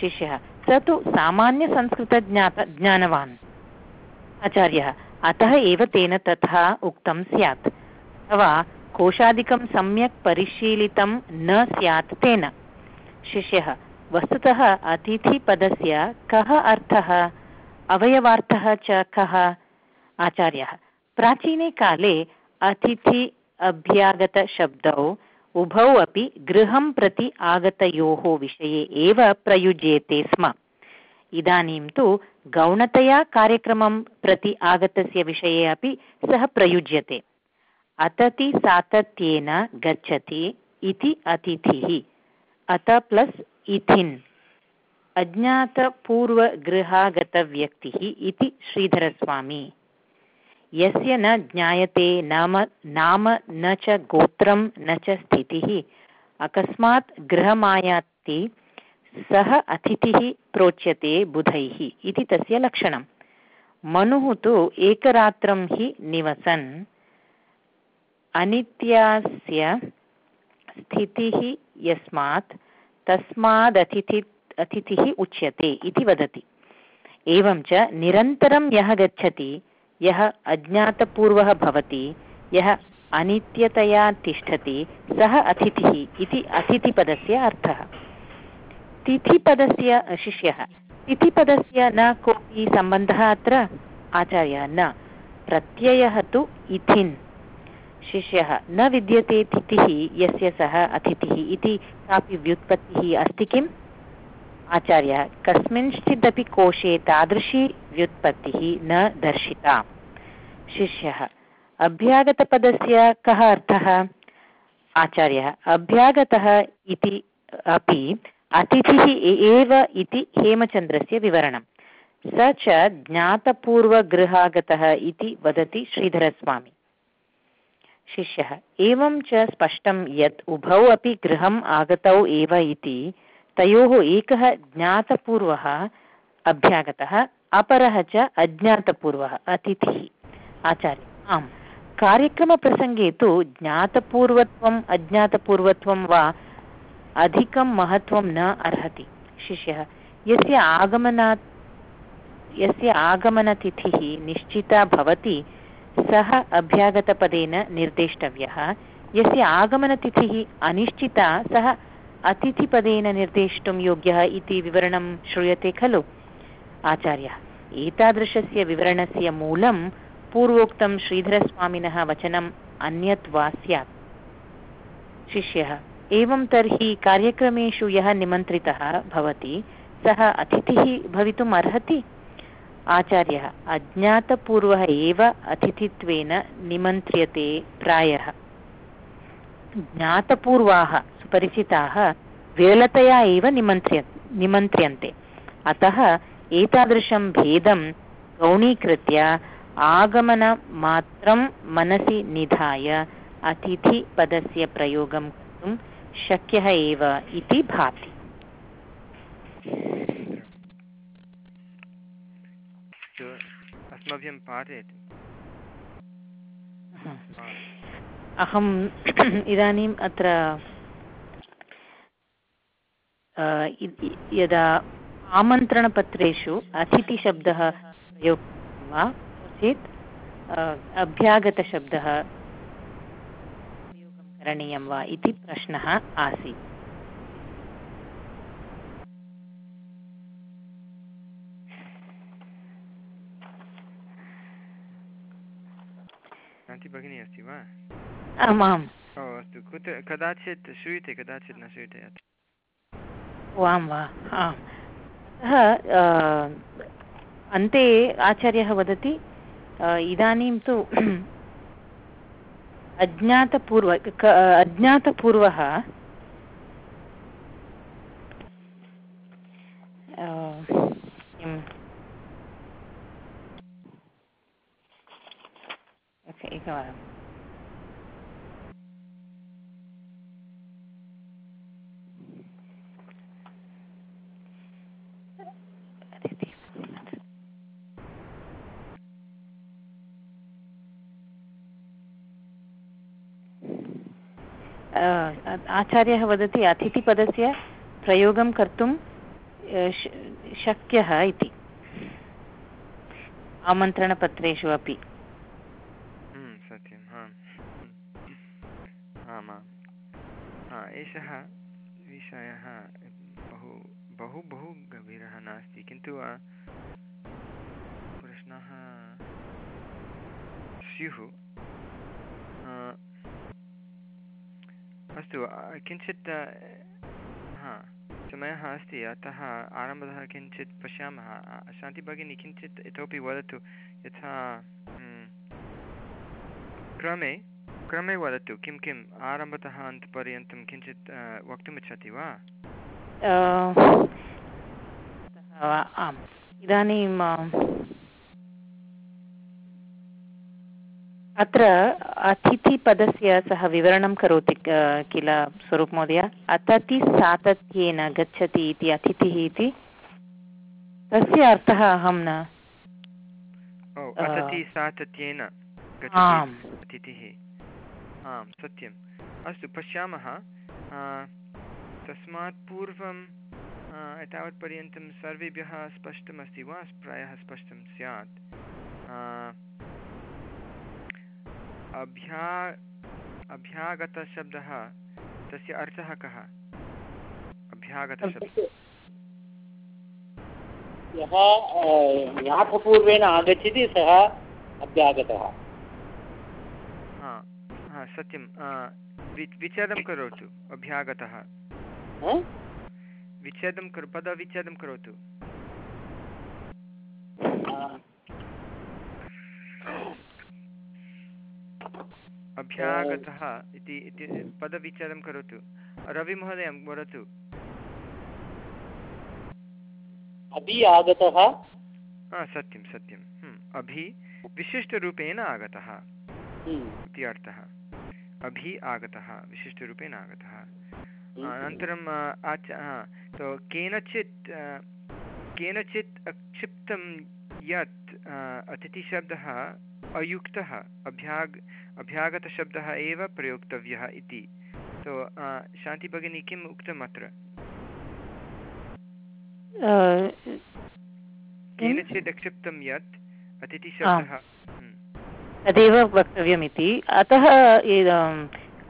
शिष्यः, स तु सामान्यसंस्कृतज्ञात, ज्ञानवान्। आचार्यः, अतः एव तेन तथा उक्तं स्यात्। अथवा, कोशादिकं सम्यक् परिशीलितं न स्यात् तेन। शिष्यः, वस्तुतः अतिथिपदस्य कः अर्थः? अवयवार्थः च कः? आचार्यः, प्राचीने काले अतिथि अभ्यागतशब्दौ उभौ अपि गृहं प्रति आगतयोः विषये एव प्रयुज्येते स्म। इदानीं तु गौणतया कार्यक्रमं प्रति आगतस्य विषये अपि सः प्रयुज्यते। अतति सातत्येन गच्छति इति अतिथिः। अत प्लस् इथिन्। अज्ञातपूर्वगृहागतव्यक्तिः इति श्रीधरस्वामी। यस्य न ज्ञायते नाम नाम न च गोत्रं न च स्थितिः। अकस्मात् गृहमायाति सः अतिथिः प्रोच्यते बुधैः इति तस्य लक्षणं मनुः तु एकरात्रं हि निवसन्। अनित्यास्य स्थितिः यस्मात् तस्मादतिथि अतिथिः उच्यते इति वदति। एवं च निरन्तरं यः गच्छति यः अज्ञातपूर्वः भवति, यः अनित्यतया तिष्ठति, सः अतिथिः इति अतिथिपदस्य अर्थः। तिथिपदस्य शिष्यः, तिथिपदस्य न कोऽपि सम्बन्धः अत्र? आचार्यः, न। प्रत्ययः तु इथिन्। शिष्यः, न विद्यते तिथिः, यस्य सः अतिथिः इति कापि व्युत्पत्तिः अस्ति किम्? आचार्यः, कस्मिंश्चिदपि कोशे तादृशी व्युत्पत्तिः न दर्शिता। शिष्यः, अभ्यागतपदस्य कः अर्थः? आचार्यः, अभ्यागतः इति अपि अतिथिः एव इति हेमचन्द्रस्य विवरणं स च ज्ञातपूर्वगृहागतः इति वदति श्रीधरस्वामी। शिष्यः, एवं च स्पष्टं यत् उभौ अपि गृहम् आगतौ एव इति तयोः एकः ज्ञातपूर्वः अभ्यागतः, अपरः च अज्ञातपूर्वः, अतिथिः। आचार्य, आम्। कार्यक्रमप्रसङ्गे तु ज्ञातपूर्वत्वम् अज्ञातपूर्वत्वं वा अधिकं महत्त्वं न अर्हति। शिष्यः, यस्य आगमनात्, यस्य आगमनतिथिः निश्चिता भवति, सः अभ्यागतपदेन निर्देष्टव्यः। यस्य आगमनतिथिः अनिश्चिता, सः अतिथिपदेन निर्देष्टुं योग्यः इति विवरणं श्रूयते खलु। आचार्यः, एतादृशस्य विवरणस्य मूलं पूर्वोक्तं श्रीधरस्वामिनः वचनम् अन्यत् वा स्यात्। शिष्यः, एवं तर्हि कार्यक्रमेषु यः निमन्त्रितः भवति, सः अतिथिः भवितुम् अर्हति? आचार्यः, अज्ञातपूर्वः एव अतिथित्वेन निमन्त्र्यते प्रायः। ज्ञातपूर्वाः सुपरिचिताः विरलतया एव निमन्त्र्य निमन्त्र्यन्ते। अतः एतादृशं भेदं गौणीकृत्य आगमनमात्रं मनसि निधाय अतिथिपदस्य प्रयोगं कर्तुं शक्यः एव इति भाति। अस्मभ्यं पाठयतु। अहम् इदानीम् अत्र यदा आमन्त्रणपत्रेषु अतिथिशब्दः प्रयोक्तं वा चेत् अभ्यागतशब्दः प्रयोगं करणीयं वा इति प्रश्नः आसीत्। भगिनी अस्ति वा? आम् आम् ओ अस्तु। कुत्र कदाचित् श्रूयते कदाचित् न श्रूयते वा? अतः अन्ते आचार्यः वदति इदानीं तु अज्ञातपूर्व अज्ञातपूर्वः किं एकवारम् आचार्यः वदति अतिथिपदस्य प्रयोगं कर्तुं शक्यः इति। आमन्त्रणपत्रेषु अपि सत्यम् आमाम् एषः विषयः बहु बहु बहु गभीरः नास्ति किन्तु प्रश्नाः स्युः अस्तु किञ्चित् हा समयः अस्ति, अतः आरम्भतः किञ्चित् पश्यामः। शान्तिभगिनी किञ्चित् इतोपि वदतु, यथा क्रमे क्रमे वदतु, किं किम् आरम्भतः अन्तपर्यन्तं किञ्चित् वक्तुमिच्छति वा? आम् इदानीं अत्र अतिथिपदस्य सः विवरणं करोति किल स्वरूपमहोदय अतति सातत्येन गच्छति इति अतिथिः इति? तस्य अर्थः अहं न सातत्येन अतिथिः। आम् सत्यम्। अस्तु पश्यामः। तस्मात् पूर्वं एतावत्पर्यन्तं सर्वेभ्यः स्पष्टमस्ति वा? प्रायः स्पष्टं स्यात्। अभ्या अभ्यागतशब्दः तस्य अर्थः कः? अभ्यागतशब्दः। यः ज्ञातपूर्वेण आगच्छति सः अभ्यागतः। हा हा सत्यं विच्छेदं करोतु अभ्यागतः। विच्छेदं करो पदविच्छेदं करोतु। अभ्यागतः इति पदविच्छेदं करोतु। रविमहोदयं वदतु अभि आगतः? सत्यं सत्यम् अभि विशिष्टरूपेण आगतः इति अर्थः। अभि आगतः विशिष्टरूपेण आगतः। अनन्तरम् आच तो केनचित् केनचित् क्षिप्तं यत् अतिथिशब्दः अयुक्तः अभ्याग अभ्यागतशब्दः एव प्रयोक्तव्यः इति। तो शान्तिभगिनी किम् उक्तम् अत्र? केनचित् क्षिप्तं यत् अतिथिशब्दः? तदेव वक्तव्यमिति अतः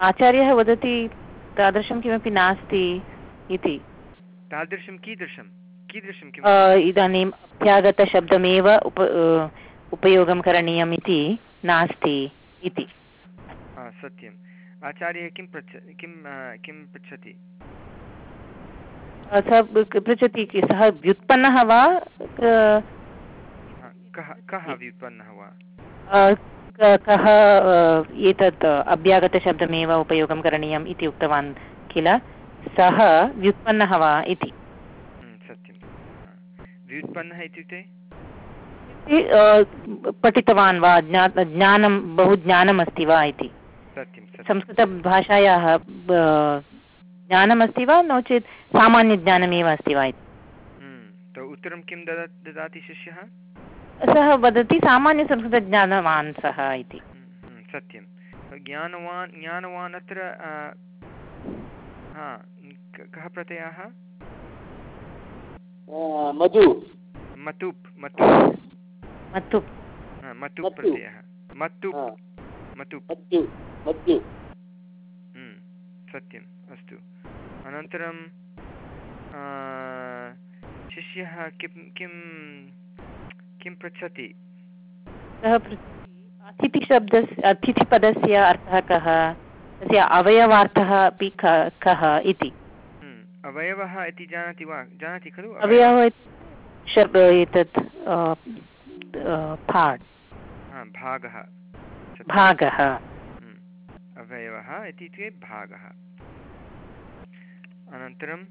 आचार्यः वदति तादृशं किमपि नास्ति इति। तादृशं कीदृशं? कीदृशं किम्? इदानीम् अभ्यागतशब्दमेव उप उपयोगं करणीयम् इति नास्ति। इति। हा, सत्यम्। आचार्यः किं पृच्छ किं किं पृच्छति? सः पृच्छति कि सः व्युत्पन्नः वा? कः कः व्युत्पन्नः वा? कः एतत् अभ्यागतशब्दमेव उपयोगं करणीयम् इति उक्तवान् किल? सः व्युत्पन्नः वा इति। हम्म, सत्यं व्युत्पन्नः इत्युक्ते? इति, पठितवान् वा? ज्ञा ज्ञानं बहु ज्ञानमस्ति वा इति? संस्कृतभाषायाः ज्ञानमस्ति वा? नो चेत् सामान्यज्ञानमेव अस्ति वा इति? हम्म, तो उत्तरं किं ददाति शिष्यः? सः वदति सामान्यसंस्कृतज्ञानवान् सः इति। हम्म, हम्म, सत्यं। ज्ञानवान् ज्ञानवान् अत्र हा कः प्रत्ययः? मधु। मतुप् मतुप्। मत्तु। हा, मत्तु। प्रत्ययः हा, मधु हम्म, सत्यम् अस्तु। अनन्तरं शिष्यः किं किं किं पृच्छति? सः पृच्छति अतिथिशब्दस्य अतिथिपदस्य अर्थः कः? तस्य अवयवार्थः अपि क- कः इति। हम्म, अवयवः इति जानाति वा? जानाति खलु? अवयवः एतत् पार्ट् हा, भागः। भागः। हम्म, अवयवः इत्युक्ते भागः। अनन्तरं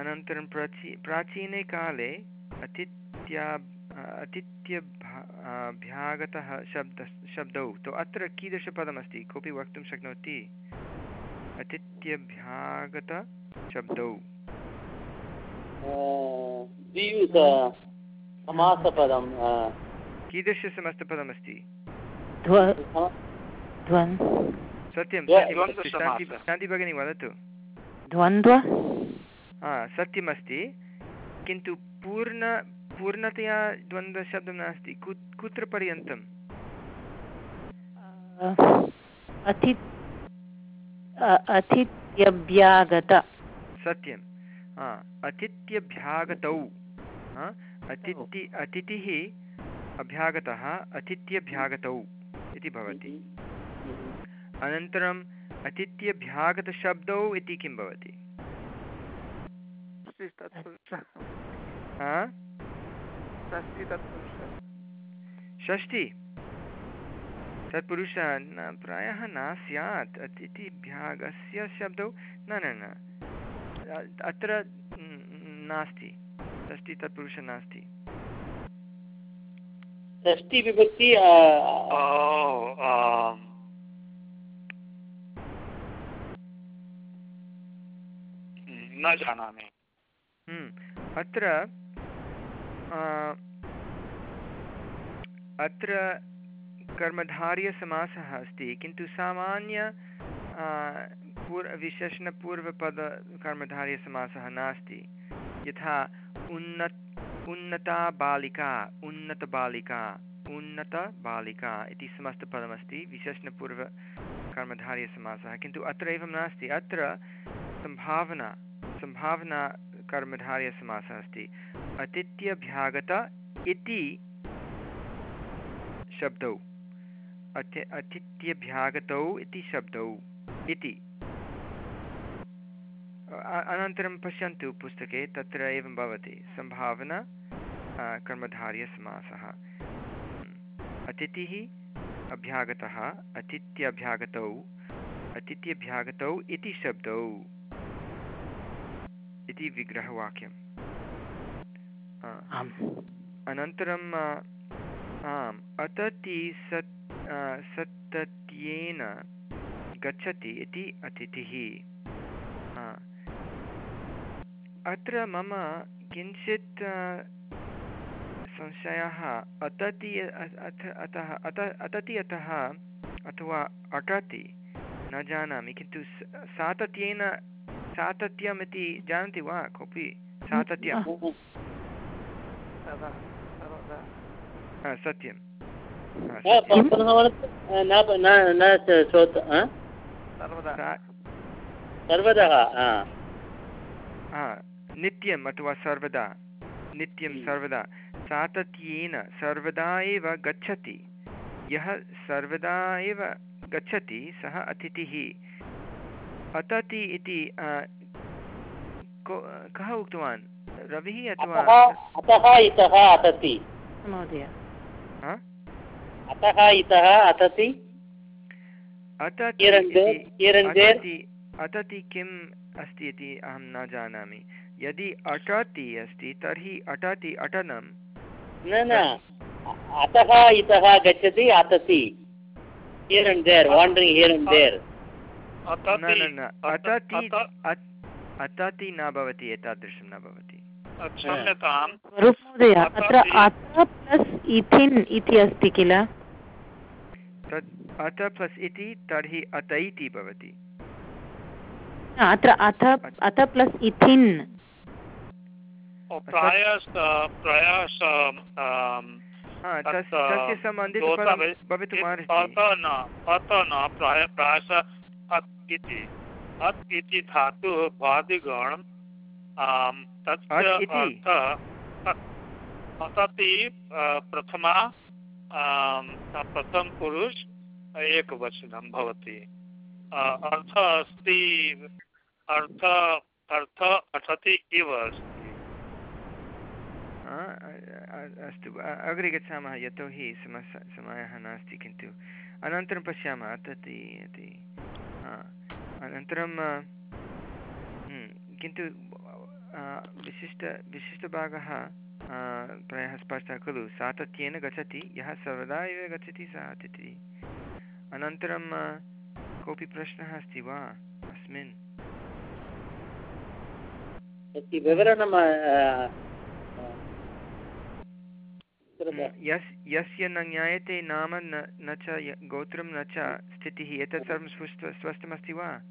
अनन्तरं प्राची प्राचीने काले अतिथ्या अतिथ्यभ्यागतः शब्द शब्दौ तु अत्र कीदृशपदमस्ति? कोऽपि वक्तुं शक्नोति? अतिथ्यभ्यागतशब्दौ समासपदं कीदृशसमस्तपदमस्ति? ध्व ध्वन्। सत्यं शान्ति भगिनी वदतु। द्वन्द्व सत्यमस्ति। किन्तु पूर्ण पूर्णतया द्वन्द्वशब्दं नास्ति। कु कुत्र पर्यन्तम् अति अतिथ्यभ्यागत सत्यं। अतिथ्यभ्यागतौ हा, अतिथि अतिथिः। अभ्यागतः अतिथ्यभ्यागतौ इति भवति। अनन्तरम् अतिथ्यभ्यागतशब्दौ इति किं भवति? षष्टि? तत्पुरुषः हा न प्रायः न स्यात्। अतिथिभ्यागस्य शब्दौ न न न। अत्र नास्ति। षष्टि तत्पुरुषः नास्ति। षष्टिविभक्ति न जानामि। हम्म, अत्र अत्र कर्मधार्यसमासः अस्ति किन्तु सामान्य पूर् विशेषणपूर्वपद नास्ति। यथा उन्नत, उन्नता बालिका उन्नतबालिका उन्नतबालिका इति समस्तपदमस्ति विशेषणपूर्वकर्मधार्यसमासः किन्तु अत्र एवं नास्ति, अत्र सम्भावना सम्भावना कर्मधार्यसमासः अस्ति। अतिथ्यभ्यागत इति शब्दौ। अति, अतिथ्यभ्यागतौ इति शब्दौ इति। अनन्तरं पश्यन्तु पुस्तके तत्र एवं भवति सम्भावना कर्मधार्यसमासः हम्म। अतिथिः अभ्यागतः अतिथ्यभ्यागतौ अतिथ्यभ्यागतौ इति शब्दौ इति विग्रहवाक्यम् आम् अनन्तरम् आम् अतति सत् सत्तत्येन गच्छति इति अतिथिः। अत्र मम किञ्चित् अ, संशयः अतति अ- अतः अत अतति अतः अथवा अटति न जानामि किन्तु सातत्येन सातत्यम् इति जानति वा कोऽपि सातत्यं सत्यं हा, अ, अ, अ? सर्वदा अ. हा नित्यम् अथवा सर्वदा। नित्यं। सर्वदा। सातत्येन सर्वदा एव गच्छति। यः सर्वदा एव गच्छति सः अतिथिः। अतति इति कः उक्तवान्? रविः अथवा अतः अतः इतः अतति। महोदय। हा? अतः इतः. अतति अतति किम् अस्ति इति अहं न जानामि। यदि अटति अस्ति तर्हि अटति अटनं न न। अतः इतः गच्छति अतति here and there wandering here and there न न न। अतति अत- न भवति एतादृशं न भवति। क्षम्यतां महोदय अत्र अत प्लस् इथिन् इति अस्ति किल? तत् अत प्लस् इति तर्हि अत इति भवति। अत्र अथ अथ प्लस् इथिन्। प्रायः प्रायः हा, तस्य सम्बन्धितपदं दोषः- अत न अत न प्राय प्रायशः अत् इति। अत् इति धातुः आम्, तस्य? अर्थः अत्- अतति प्रथमा आम्, प्रथमपुरुष एकवचनं भवति। अर्थः अस्ति अर्थ अर्थ अटति इव अस्ति। अस्तु अग्रे गच्छामः यतोहि समस्या समयः नास्ति किन्तु अनन्तरं पश्यामः अतति इति अनन्तरं हम्म, किन्तु विशिष्ट विशिष्टभागः प्रायः स्पष्टः खलु सातत्येन गच्छति यः सर्वदा एव गच्छति सः अतिथिः। अनन्तरं कोऽपि प्रश्नः अस्ति वा? अस्मिन्। इति यस् यस्य न ज्ञायते नाम न न च गोत्रं न च स्थितिः एतत् सर्वं स्पष्ट स्पष्टमस्ति वा?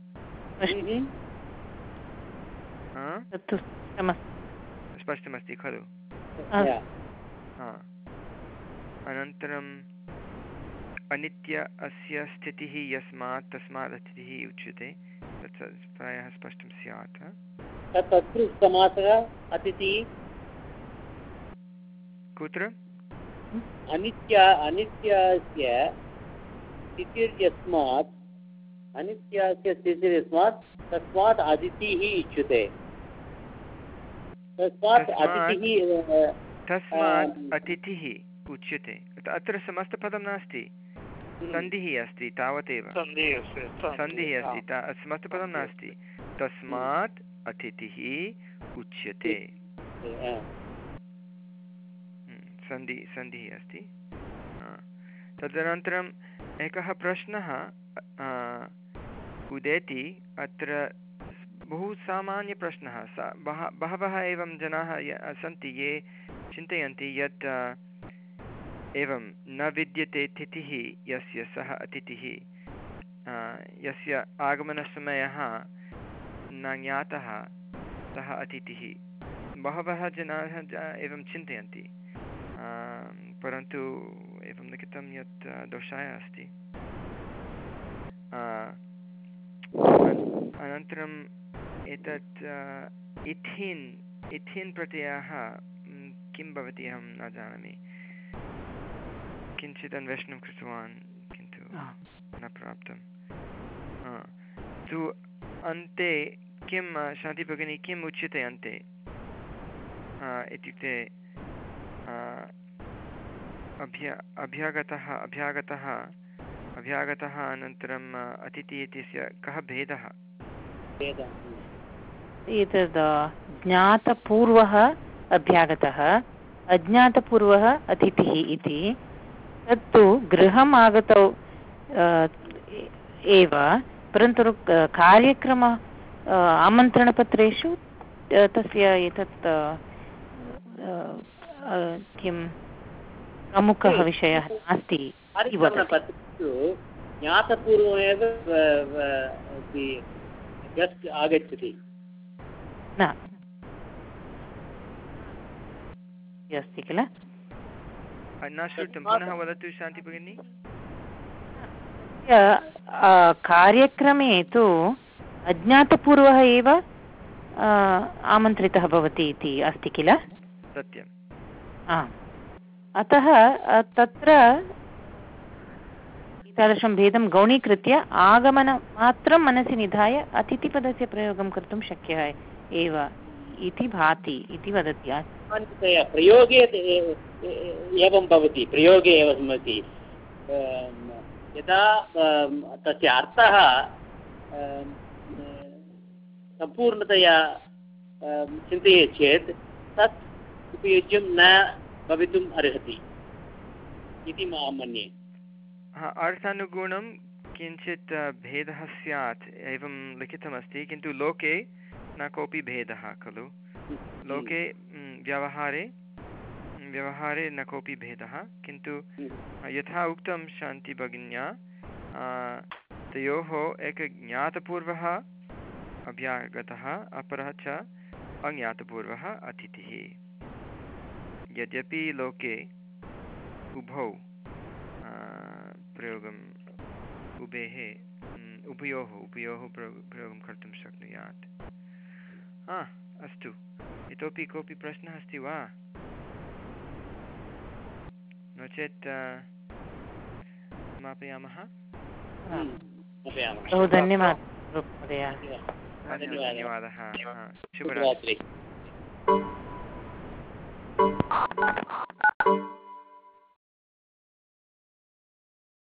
तत्तु स्पष्टमस्ति। स्पष्टमस्ति खलु। अनन्तरम् अनित्य अस्य स्थितिः यस्मात् तस्मात् अतिथिः उच्यते। तत् प्रायः स्पष्टं स्यात्। कुत्र? अनित्य अनित्यस्य स्थितिर्यस्मात् अनित्यस्य स्थितिर्यस्मात् तस्मात् अतिथिः इच्यते। तस्मात् तस्मात् अतिथिः तस्मात् अतिथिः उच्यते। अत्र समस्तपदं नास्ति। सन्धिः अस्ति तावदेव। सन्धिः अस्ति समस्तपदं नास्ति। तस्मात् अतिथिः उच्यते। अ, हम्म, सन्धि, सन्धिः अस्ति। तदनन्तरम् एकः प्रश्नः उदेति अत्र बहु सामान्यप्रश्नः सा, बह, बहवः एवं जनाः सन्ति, ये चिन्तयन्ति यत् एवं न विद्यते तिथिः, यस्य सः अतिथिः यस्य आगमनसमयः न ज्ञातः सः अतिथिः। बहवः जनाः एवं चिन्तयन्ति। परन्तु एवं लिखितं यत् दोषाय अस्ति अन- अनन्तरम् एतत् इथिन् इथिन् प्रत्ययः किं भवति अहं न जानामि किञ्चित् अन्वेषणं कृतवान् किन्तु न प्राप्तं तु अन्ते किं शान्तिभगिनी किम् उच्यते अन्ते इत्युक्ते अभ्य अभ्यागतः अभ्यागतः अभ्यागतः अनन्तरम् अतिथि इत्यस्य कः भेदः. एतद् ज्ञातपूर्वः अभ्यागतः, अज्ञातपूर्वः अतिथिः इति तत्तु गृहम् आगतौ एव, परन्तु कार्यक्रम आमन्त्रणपत्रेषु तस्य एतत् किं प्रमुखः विषयः नास्ति ज्ञातपूर्वमेव guest आगच्छति। न। अस्ति किल? न श्रुतं पुनः वदतु शान्तिभगिनी तस्य, कार्यक्रमे तु अज्ञातपूर्वः एव आमन्त्रितः भवति इति अस्ति किल? सत्यम्। अतः तत्र एतादृशं भेदं गौणीकृत्य आगमनमात्रं मनसि निधाय अतिथिपदस्य प्रयोगं कर्तुं शक्यः एव इति भाति, इति वदति प्रयोगे एवं भवति, प्रयोगे एव भवति। यदा तस्य अर्थः सम्पूर्णतया चिन्तयेत् चेत् तत् उपयुज्यं न भवितुम् अर्हति इति मा मन्ये। हा अर्थानुगुणं किञ्चित् भेदः स्यात् एवं लिखितमस्ति किन्तु लोके न कोऽपि भेदः खलु? लोके म्, व्यवहारे व्यवहारे न कोऽपि भेदः किन्तु अ, यथा उक्तं शान्तिभगिन्या तयोः एकः ज्ञातपूर्वः अभ्यागतः अपरः च अज्ञातपूर्वः अतिथिः। यद्यपि लोके उभौ प्रयोगम् उभेः उभयोः उभयोः प्रयो- प्रयोगं कर्तुं शक्नुयात्। हा अस्तु। इतोपि कोऽपि प्रश्नः अस्ति वा? नो चेत् समापयामः धन्यवादः। धन्यवादः। शुभरात्रिः। Thank you.